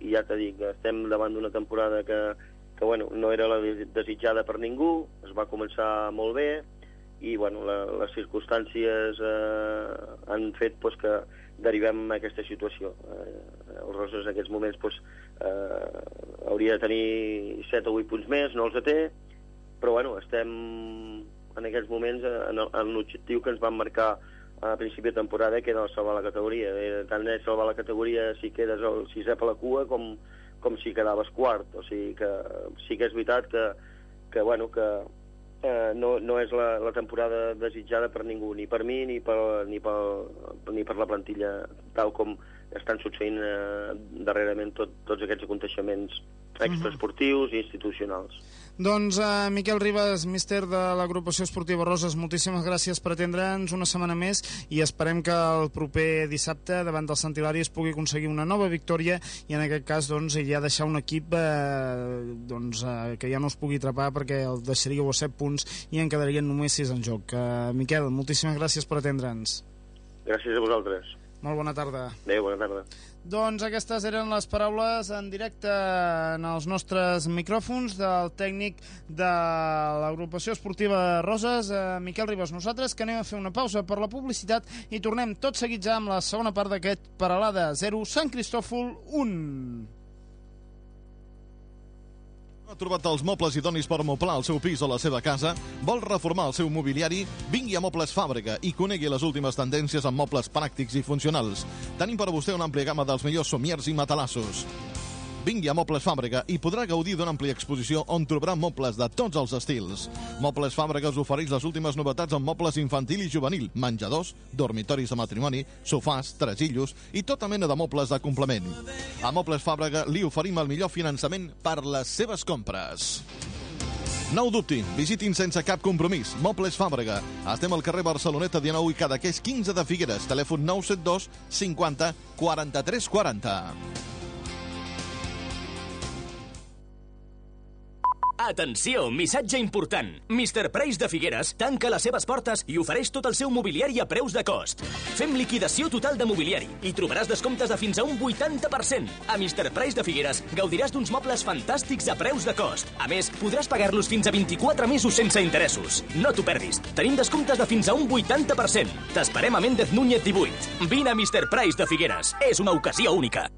i ja t'he dit estem davant d'una temporada que, que bueno, no era la desitjada per ningú, es va començar molt bé i bueno, la, les circumstàncies eh, han fet pues, que derivem a aquesta situació. Eh, el Roses en aquests moments pues, eh, hauria de tenir 7 o 8 punts més, no els té, però bueno, estem en aquests moments en, el- en l'objectiu que ens van marcar a principi de temporada, que era salvar la categoria. Eh, tant és salvar la categoria si quedes el sisè per la cua com, com si quedaves quart. O sigui que sí que és veritat que, que, bueno, que eh, no, no és la, la temporada desitjada per ningú, ni per mi ni per, ni per, ni per la plantilla, tal com estan succeint eh, darrerament tot, tots aquests aconteixements extraesportius i institucionals. Doncs uh, Miquel Ribas, míster de l'agrupació esportiva Roses, moltíssimes gràcies per atendre'ns una setmana més i esperem que el proper dissabte davant del Sant Hilari es pugui aconseguir una nova victòria i en aquest cas doncs, ja deixar un equip eh, doncs, eh, que ja no es pugui atrapar perquè el deixaríeu a 7 punts i en quedarien només 6 en joc. Uh, Miquel, moltíssimes gràcies per atendre'ns. Gràcies a vosaltres. Molt bona tarda. Adéu, bona tarda. Doncs aquestes eren les paraules en directe en els nostres micròfons del tècnic de l'agrupació esportiva Roses, eh, Miquel Ribas. Nosaltres que anem a fer una pausa per la publicitat i tornem tot seguit ja amb la segona part d'aquest Paralada 0 Sant Cristòfol 1. Ha trobat els mobles idonis per moblar el seu pis o la seva casa? Vol reformar el seu mobiliari? Vingui a Mobles Fàbrica i conegui les últimes tendències en mobles pràctics i funcionals. Tenim per a vostè una àmplia gamma dels millors somiers i matalassos. Vingui a Mobles Fàbrica i podrà gaudir d'una àmplia exposició on trobarà mobles de tots els estils. Mobles Fàbrica us ofereix les últimes novetats en mobles infantil i juvenil, menjadors, dormitoris de matrimoni, sofàs, tresillos i tota mena de mobles de complement. A Mobles Fàbrica li oferim el millor finançament per les seves compres. No ho dubti, visitin sense cap compromís. Mobles Fàbrega. Estem al carrer Barceloneta 19 i Cadaqués 15 de Figueres. Telèfon 972 50 43 40. Atenció, missatge important. Mr. Price de Figueres tanca les seves portes i ofereix tot el seu mobiliari a preus de cost. Fem liquidació total de mobiliari i trobaràs descomptes de fins a un 80%. A Mr. Price de Figueres gaudiràs d'uns mobles fantàstics a preus de cost. A més, podràs pagar-los fins a 24 mesos sense interessos. No t'ho perdis. Tenim descomptes de fins a un 80%. T'esperem a Méndez Núñez 18. Vine a Mr. Price de Figueres. És una ocasió única.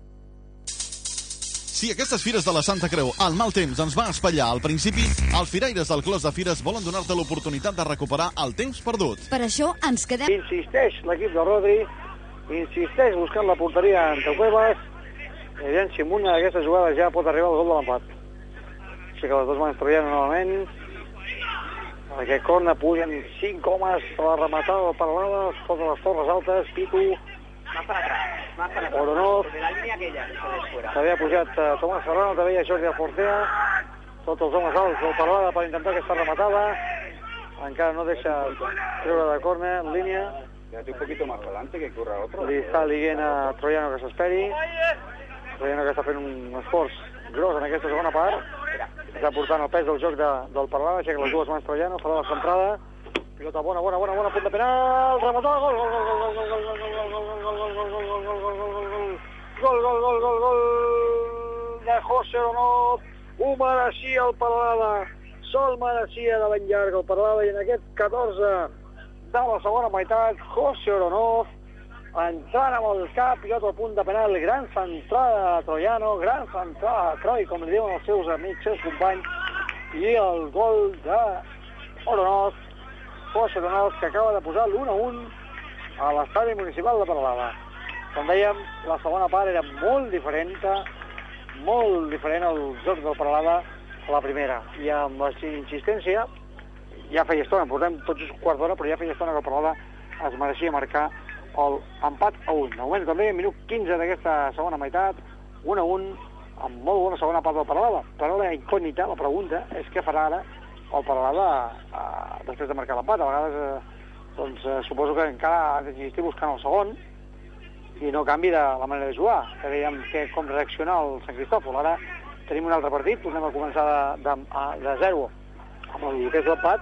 Si aquestes fires de la Santa Creu, el mal temps ens va espatllar al principi, els firaires del Clos de Fires volen donar-te l'oportunitat de recuperar el temps perdut. Per això ens quedem... Insisteix l'equip de Rodri, insisteix buscant la porteria entre Cuevas, i aviam si amb una d'aquestes jugades ja pot arribar al gol de l'empat. Així que les dues mans treballant novament, en aquest corna pugen cinc homes a la rematada del Paralada, totes les torres altes, Pitu, Más para atrás, más para atrás. Oronov. De la línea aquella. S'havia pujat uh, Tomàs Serrano, també hi ha Jordi Alfortea, tots els homes alts del Paralada per intentar aquesta rematada, encara no deixa treure de en línia, Quédate un poquito más adelante que corra otro. li està dient a Troiano que s'esperi, Troiano que està fent un esforç gros en aquesta segona part, està portant el pes del joc de, del Paralada, aixeca les dues mans Troiano, farà la centrada, pilota bona, bona, bona, bona, punt de penal, rematada, gol, gol, gol, gol, gol, gol, gol, gol, gol, gol, gol, gol, de José Oronov, ho mereixia el Paralada, sol mereixia de ben llarg el Paralada, i en aquest 14 de la segona meitat, José Oronov, entrant amb el cap, pilota al punt de penal, gran centrada de Troiano, gran centrada de Troi, com li diuen els seus amics, seus companys, i el gol de Oronov, José Oronov, que acaba de posar l'1 a 1 a l'estadi municipal de Paralada. Com dèiem, la segona part era molt diferent, molt diferent al joc del Paralada a la primera. I amb la insistència, ja feia estona, portem tots un quart d'hora, però ja feia estona que el Paralada es mereixia marcar l'empat a 1. De moment, dèiem, minut 15 d'aquesta segona meitat, 1 a 1, amb molt bona segona part del Paralada. Però la incògnita, la pregunta, és què farà ara el Paralada eh, després de marcar l'empat. A vegades, eh, doncs, eh, suposo que encara ha d'existir buscant el segon, i no canvi de la manera de jugar, que veiem que, com reaccionar el Sant Cristòfol. Ara tenim un altre partit, tornem a començar de, de, a- de zero amb el que és l'empat,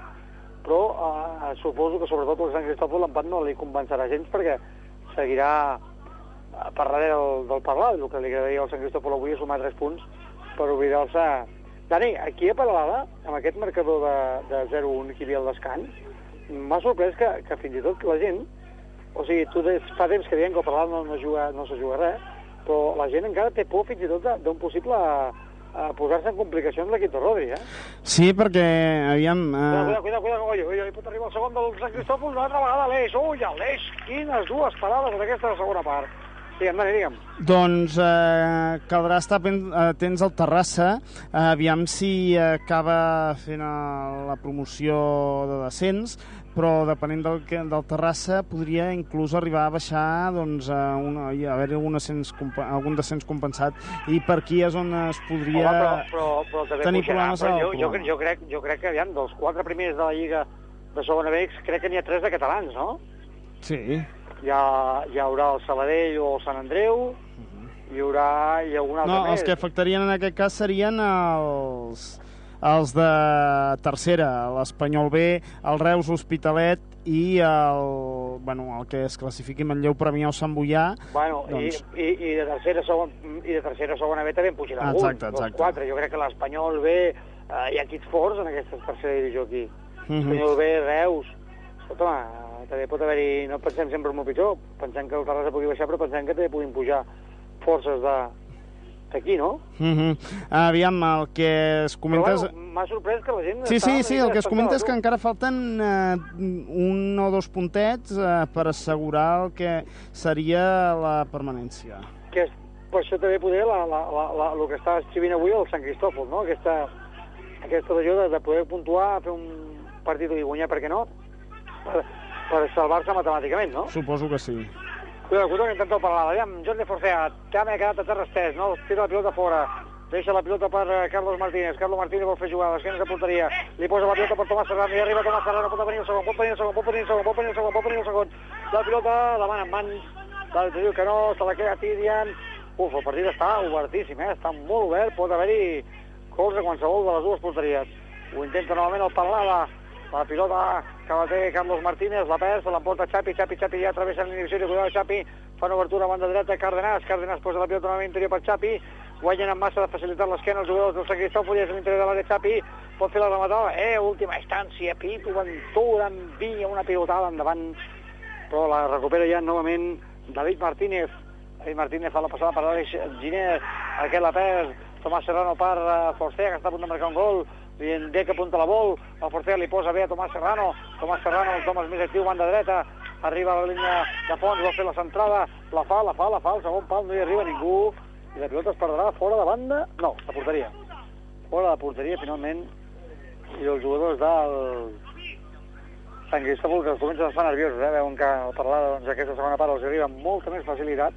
però eh, suposo que sobretot el Sant Cristòfol l'empat no li convencerà gens perquè seguirà eh, per darrere del, del parlar, el que li agradaria al Sant Cristòfol avui és sumar 3 punts per oblidar-se... Dani, aquí a Paralada, amb aquest marcador de, de 0-1 que hi havia al descans, m'ha sorprès que, que fins i tot la gent o sigui, tu des, fa temps que diem que el Paralada no, no, juga, no se juga res, però la gent encara té por fins i tot d'un possible eh, posar-se en complicacions l'equip de Rodri, eh? Sí, perquè, aviam... Eh, cuidado, cuidado, cuidado, oi, oi, oi, pot arribar el segon del Sant Cristòfol una altra vegada l'Eix, ui, l'Eix, quines dues parades en aquesta segona part. Digue'm, Dani, digue'm. doncs eh, caldrà estar atents al Terrassa, eh, aviam si acaba fent la promoció de descens, però depenent del, del Terrassa podria inclús arribar a baixar doncs, a, una, a haver algun, ascens, algun descens compensat i per aquí és on es podria Home, però, però, però també tenir pujarà, problemes però jo, jo, jo, crec, jo crec que, aviam, dels quatre primers de la Lliga de segona B, crec que n'hi ha tres de catalans, no? Sí. Hi, ha, hi haurà el Sabadell o el Sant Andreu, hi haurà hi ha algun altre No, més. els que afectarien en aquest cas serien els, els de tercera, l'Espanyol B, el Reus Hospitalet i el, bueno, el que es classifiqui Manlleu, Premià o Sant Boià. Bueno, doncs, i, i, i, de tercera, segon, i de tercera segona B també en pujarà algun, Exacte, exacte. quatre. Jo crec que l'Espanyol B, eh, hi ha equips forts en aquesta tercera divisió aquí. Mhm. Espanyol B, Reus... Escolta, home, també pot haver-hi... No pensem sempre en el pitjor, pensem que el Terrassa pugui baixar, però pensem que també puguin pujar forces de d'aquí, no? mhm. Aviam, el que es comentes... Però, bueno, m'ha sorprès que la gent... Sí, sí, sí, el que es comenta és que encara falten eh, un o dos puntets eh, per assegurar el que seria la permanència. Que és, per això també poder la, la, la, la, el que està escrivint avui el Sant Cristòfol, no? Aquesta, aquesta regió de, de poder puntuar, fer un partit i guanyar, per què no? Per, per salvar-se matemàticament, no? Suposo que sí. Cuidado, cuidado que intento parlar. Aviam, Jordi Forcea, també ha quedat a terra estès, no? Tira la pilota fora. Deixa la pilota per eh, Carlos Martínez. Carlos Martínez vol fer jugar, l'esquena de porteria. Li posa la pilota per Tomàs Serrano i arriba Tomàs Serrano, pot venir el segon, pot venir el segon, pot venir el segon, pot venir el segon, pot venir el segon. La pilota la mà en mans, l'altre diu que no, se la queda Tidian. Uf, el partit està obertíssim, eh? Està molt obert, pot haver-hi gols a qualsevol de les dues porteries. Ho intenta novament el Parlada. La pilota que la té Carlos Martínez, la perd, l'emporta Xapi, Xapi, Xapi ja travessa l'inhibició, cuidado Xapi, fa una obertura a banda dreta, Cárdenas, Cárdenas posa la pilota novament interior per Xapi, guanyen amb massa de facilitat l'esquena els jugadors del Sant Cristòfol i és a l'interior de l'àrea Xapi, pot fer la rematada, eh, última instància, Pitu, Ventura, envia una pilotada endavant, però la recupera ja novament David Martínez, David Martínez fa la passada per l'Àlex Giner, aquest la perd, Tomàs Serrano per uh, Forcea, que està a punt de marcar un gol, i en Deca apunta la vol, el Forcea li posa bé a Tomàs Serrano, Tomàs Serrano, el Tomàs més actiu, banda dreta, arriba a la línia de fons, vol fer la centrada, la fa, la fa, la fa, el segon pal, no hi arriba ningú, i la pilota es perdrà fora de banda, no, de porteria, fora de porteria, finalment, i els jugadors del Sant Cristòfol que es comencen a estar nerviosos, eh? veuen que al parlar doncs, aquesta segona part els arriba amb molta més facilitat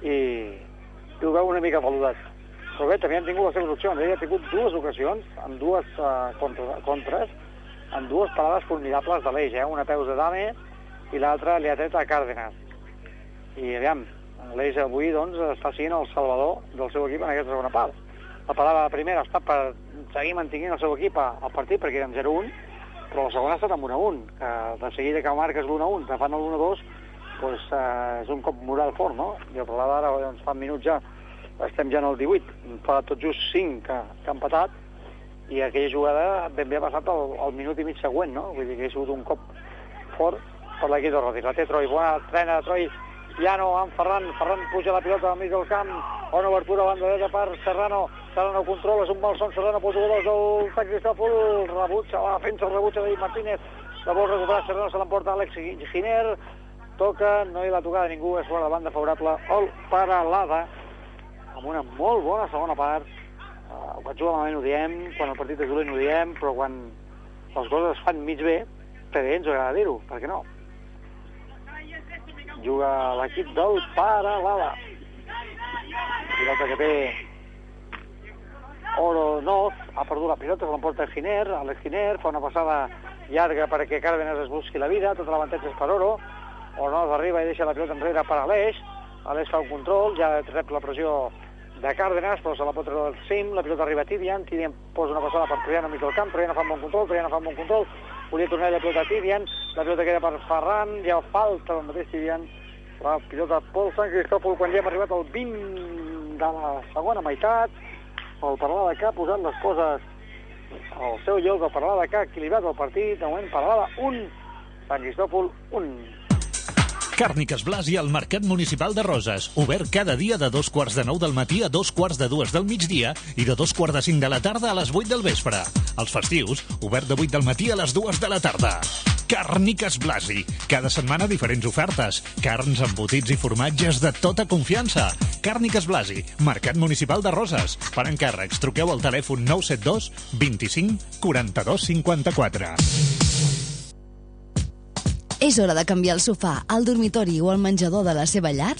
i, i ho veu una mica peludat. Bé, també han tingut les seves opcions. Ell ha tingut dues ocasions, amb dues uh, contra, contres, amb dues parades formidables de l'Eix, eh? una peus de Dame i l'altra li ha tret a Cárdenas. I aviam, l'Eix avui doncs, està sent el salvador del seu equip en aquesta segona part. La parada primera està per seguir mantenint el seu equip al partit perquè eren 0-1, però la segona ha estat amb 1-1, que de seguida que marques l'1-1, te fan el 1-2, doncs, eh, és un cop moral fort, no? I el problema d'ara, doncs, fa minuts ja, estem ja en el 18, fa tot just 5 que, que ha empatat, i aquella jugada ben bé ha passat al, al minut i mig següent, no? Vull dir que ha sigut un cop fort per l'equip de Rodri. La té Troi, bona trena de Troi, Llano amb Ferran, Ferran puja la pilota al mig del camp, bona obertura a banda dreta per Serrano, Serrano controla, és un mal son, Serrano pels jugadors del Sant Cristòfol, rebutja, la defensa, el rebutja David Martínez, la vol recuperar Serrano, se l'emporta Àlex Giner, toca, no hi la tocada de ningú, és fora de banda favorable, el Paralada, amb una molt bona segona part, uh, quan juga malament ho diem, quan el partit és dolent ho diem, però quan les coses es fan mig bé, també ens agrada dir-ho, per què no? Juga l'equip del Paralada. Pilota que té Oro Noz, ha perdut la pilota, se l'emporta Giner, Alex Giner, fa una passada llarga perquè Cárdenas es busqui la vida, tot l'avantatge és per Oro, Oro Noz arriba i deixa la pilota enrere per Aleix, Aleix fa un control, ja rep la pressió de Cárdenas, però se la pot treure del cim, la pilota arriba a Tidian, Tidian posa una passada per Troiano mig del camp, Troiano fa un bon control, Troiano fa un bon control, volia tornar la pilota a Tidian, la pilota queda per Ferran, ja falta el mateix Tidian, la pilota pel Sant Cristòfol quan ja hem arribat al 20 de la segona meitat, el Parlada que ha posat les coses al seu lloc, el Parlada que ha equilibrat el partit, de moment Parlada 1, Sant Cristòfol 1. Càrniques Blas i el Mercat Municipal de Roses. Obert cada dia de dos quarts de nou del matí a dos quarts de dues del migdia i de dos quarts de cinc de la tarda a les vuit del vespre. Els festius, obert de vuit del matí a les dues de la tarda. Càrniques Blasi. Cada setmana diferents ofertes. Carns, embotits i formatges de tota confiança. Càrniques Blasi. Mercat Municipal de Roses. Per encàrrecs, truqueu al telèfon 972 25 42 54. És hora de canviar el sofà, el dormitori o el menjador de la seva llar?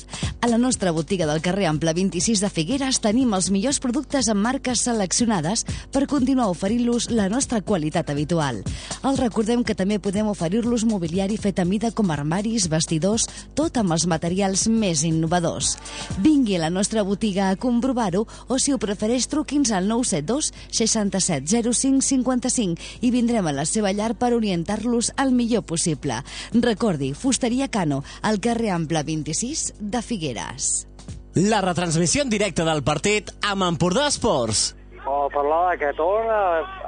A la nostra botiga del carrer Ample 26 de Figueres tenim els millors productes amb marques seleccionades per continuar oferint-los la nostra qualitat habitual. Els recordem que també podem oferir-los mobiliari fet a mida com armaris, vestidors, tot amb els materials més innovadors. Vingui a la nostra botiga a comprovar-ho o, si ho prefereix, truqui'ns al 972 67 05 55 i vindrem a la seva llar per orientar-los al millor possible. Recordi, Fusteria Cano, al carrer Ample 26 de Figueres. La retransmissió en directe del partit amb Empordà Esports. O parlava que torna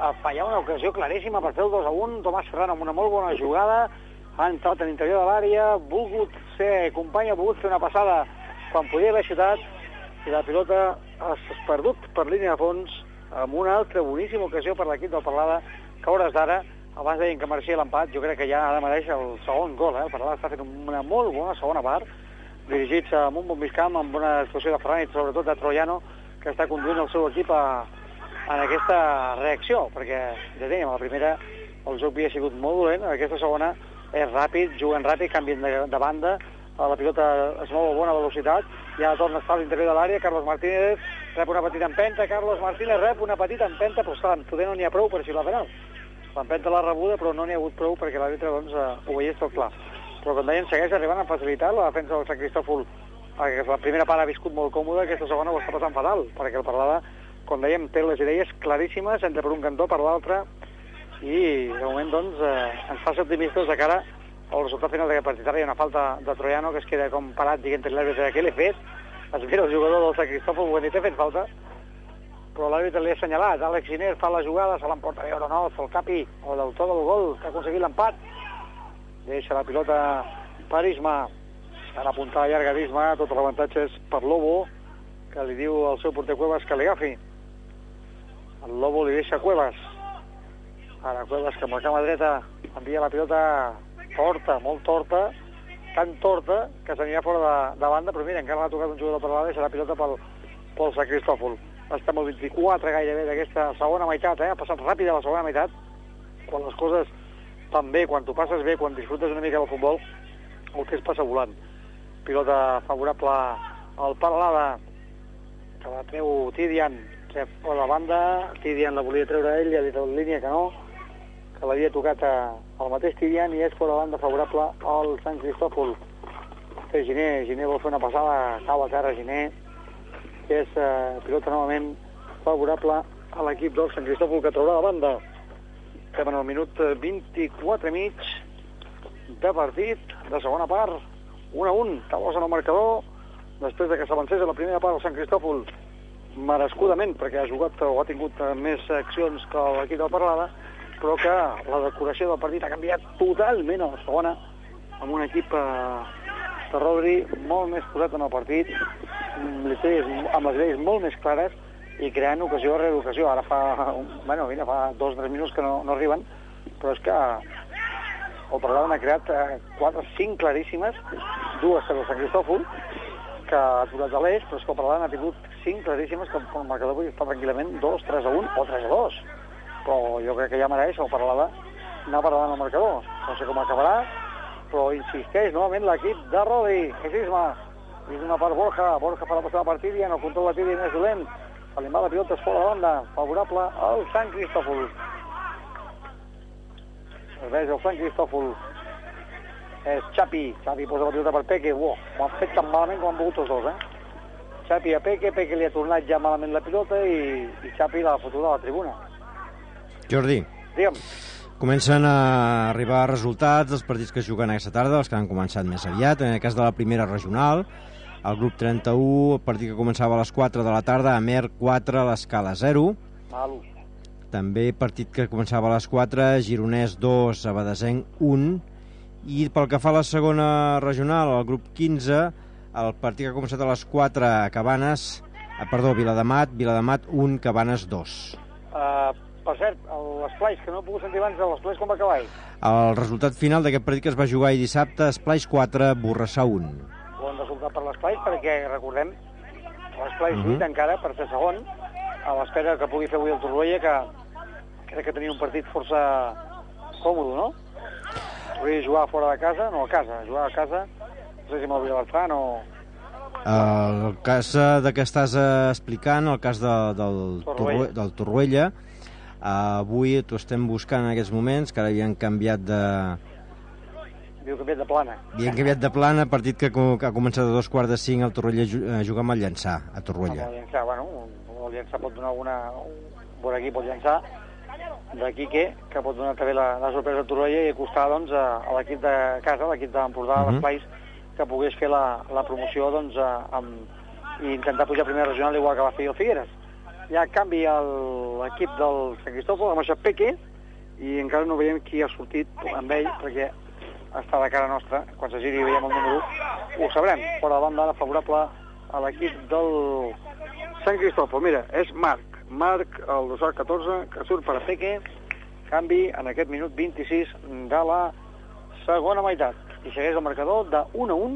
a fallar una ocasió claríssima per fer el 2 a 1. Tomàs Ferran amb una molt bona jugada. Ha entrat a l'interior de l'àrea, volgut ser company, ha volgut fer una passada quan podia haver xutat i la pilota ha perdut per línia de fons amb una altra boníssima ocasió per l'equip del Parlada que a hores d'ara abans deien que mereixia l'empat, jo crec que ja ara mereix el segon gol, eh? el Parlada està fent una molt bona segona part, dirigits amb un bon camp, amb una actuació de Ferran i sobretot de Troiano, que està conduint el seu equip a, en aquesta reacció, perquè ja dèiem, la primera el joc havia sigut molt dolent, en aquesta segona és ràpid, juguen ràpid, canvien de, de banda, la pilota es mou a bona velocitat, ja torna a estar a l'interior de l'àrea, Carlos Martínez rep una petita empenta, Carlos Martínez rep una petita empenta, però està, poder no n'hi ha prou per si la penal. L'empenta l'ha rebuda, però no n'hi ha hagut prou perquè l'àrbitre doncs, eh, ho veiés tot clar. Però, com deien, segueix arribant amb facilitat la defensa del Sant Cristòfol. La primera part ha viscut molt còmoda, aquesta segona ho està passant fatal, perquè el Parlada, com dèiem, té les idees claríssimes, entra per un cantó, per l'altre, i de moment doncs, eh, ens fa ser optimistes de cara al resultat final d'aquest partit. Ara hi ha una falta de Troiano que es queda com parat dient l'àrbitre què l'he fet, es mira el jugador del Sant Cristòfol, ho ha dit, he fet falta, però l'àrbitre li ha assenyalat. Àlex Giner fa la jugada, se l'emporta bé o no, el Capi, el d'autor del gol, que ha aconseguit l'empat. Deixa la pilota per Isma. En apuntada llarga d'Isma, tot l'avantatge és per Lobo, que li diu al seu porter Cuevas que li agafi. El Lobo li deixa Cuevas. Ara Cuevas, que amb la cama dreta envia la pilota torta, molt torta, tan torta que s'anirà fora de, de banda, però mira, encara l'ha tocat un jugador per la deixa la pilota pel, pel Sant Cristòfol estem al 24 gairebé d'aquesta segona meitat, eh? ha passat ràpid la segona meitat, quan les coses van bé, quan tu passes bé, quan disfrutes una mica del futbol, el temps passa volant. Pilota favorable al Paralada, que la treu Tidian, que a la banda, Tidian la volia treure ell, ha dit en línia que no, que l'havia tocat a, al mateix Tidian i és per la banda favorable al Sant Cristòfol. Té Giné vol fer una passada, cau a terra Giné, que és eh, pilota novament favorable a l'equip del Sant Cristòfol que traurà la banda. Estem en el minut 24 i mig de partit, de segona part, 1 a 1, taules en el marcador, després de que s'avancés a la primera part el Sant Cristòfol, merescudament, perquè ha jugat o ha tingut eh, més accions que l'equip del Parlada, però que la decoració del partit ha canviat totalment a la segona, amb un equip eh, de Rodri molt més posat en el partit, amb les amb les idees molt més clares i creant ocasió rere ocasió. Ara fa, bueno, mira, fa dos o tres minuts que no, no arriben, però és que el Parlada n'ha creat eh, quatre, cinc claríssimes, dues per el Sant Cristòfol, que ha aturat a l'eix, però és que el Parlada n'ha tingut cinc claríssimes que el marcador podria estar tranquil·lament 2, 3 a 1 o 3 a 2. Però jo crec que ja mereix el Parlada anar per davant el marcador. No sé com acabarà, però insisteix novament l'equip de Rodi. És Isma. Isma per Borja. Borja fa la passada per Tidian. El control de Tidian és dolent. Se li va la pilota, fora de banda. Favorable al Sant Cristòfol. Es veig el Sant Cristòfol. És Xapi. Xapi posa la pilota per Peque. Uau, ho han fet tan malament com han volgut els dos, eh? Xapi a Peque. Peque li ha tornat ja malament la pilota i, i Xapi l'ha fotut a la tribuna. Jordi. Digue'm. Comencen a arribar resultats dels partits que es juguen aquesta tarda, els que han començat més aviat. En el cas de la primera regional, el grup 31, el partit que començava a les 4 de la tarda, Amer 4, l'escala 0. Malo. També partit que començava a les 4, Gironès 2, Abadesenc 1. I pel que fa a la segona regional, el grup 15, el partit que ha començat a les 4, Cabanes, eh, perdó, Viladamat, Viladamat 1, Cabanes 2. Uh, per cert, l'Esplais, que no he pogut sentir abans, l'Esplais com va acabar? El resultat final d'aquest partit que es va jugar ahir dissabte, Esplais 4, Borrassà 1. Bon resultat per l'Esplais, perquè recordem, l'Esplais Mhm. lluita encara per ser segon, a l'espera que pugui fer avui el Torroella, que crec que tenia un partit força còmode, no? Podria jugar fora de casa, no a casa, jugar a casa, no sé si amb el Vilabertran o... El cas de que estàs eh, explicant, el cas de, del, Torroella. Torroella. del Torroella, eh, avui t'ho estem buscant en aquests moments, que ara havien canviat de, que ve de plana. havien canviat de plana, partit que, que ha començat a dos quarts de cinc, el Torroella eh, juga amb el Llançà, a Torroella. El llançar, bueno, el llançar pot donar alguna... Un aquí pot llançar d'aquí que, que pot donar també la, la sorpresa a Torroella i acostar doncs, a, a l'equip de casa, a l'equip d'Empordà, uh Mhm. -huh. l'Esplais, que pogués fer la, la promoció doncs, a, amb, i intentar pujar a primera regional igual que va fer el Figueres. Ja canvi el- l'equip del Sant Cristòfol, ha marxat Peque, i encara no veiem qui ha sortit amb ell, perquè està de cara nostra, quan se giri i veiem el número 1, ho sabrem, fora de banda ara favorable a l'equip del Sant Cristòfol. Mira, és Marc, Marc, el 214, que surt per a Peque, canvi en aquest minut 26 de la segona meitat. I segueix el marcador de 1 a 1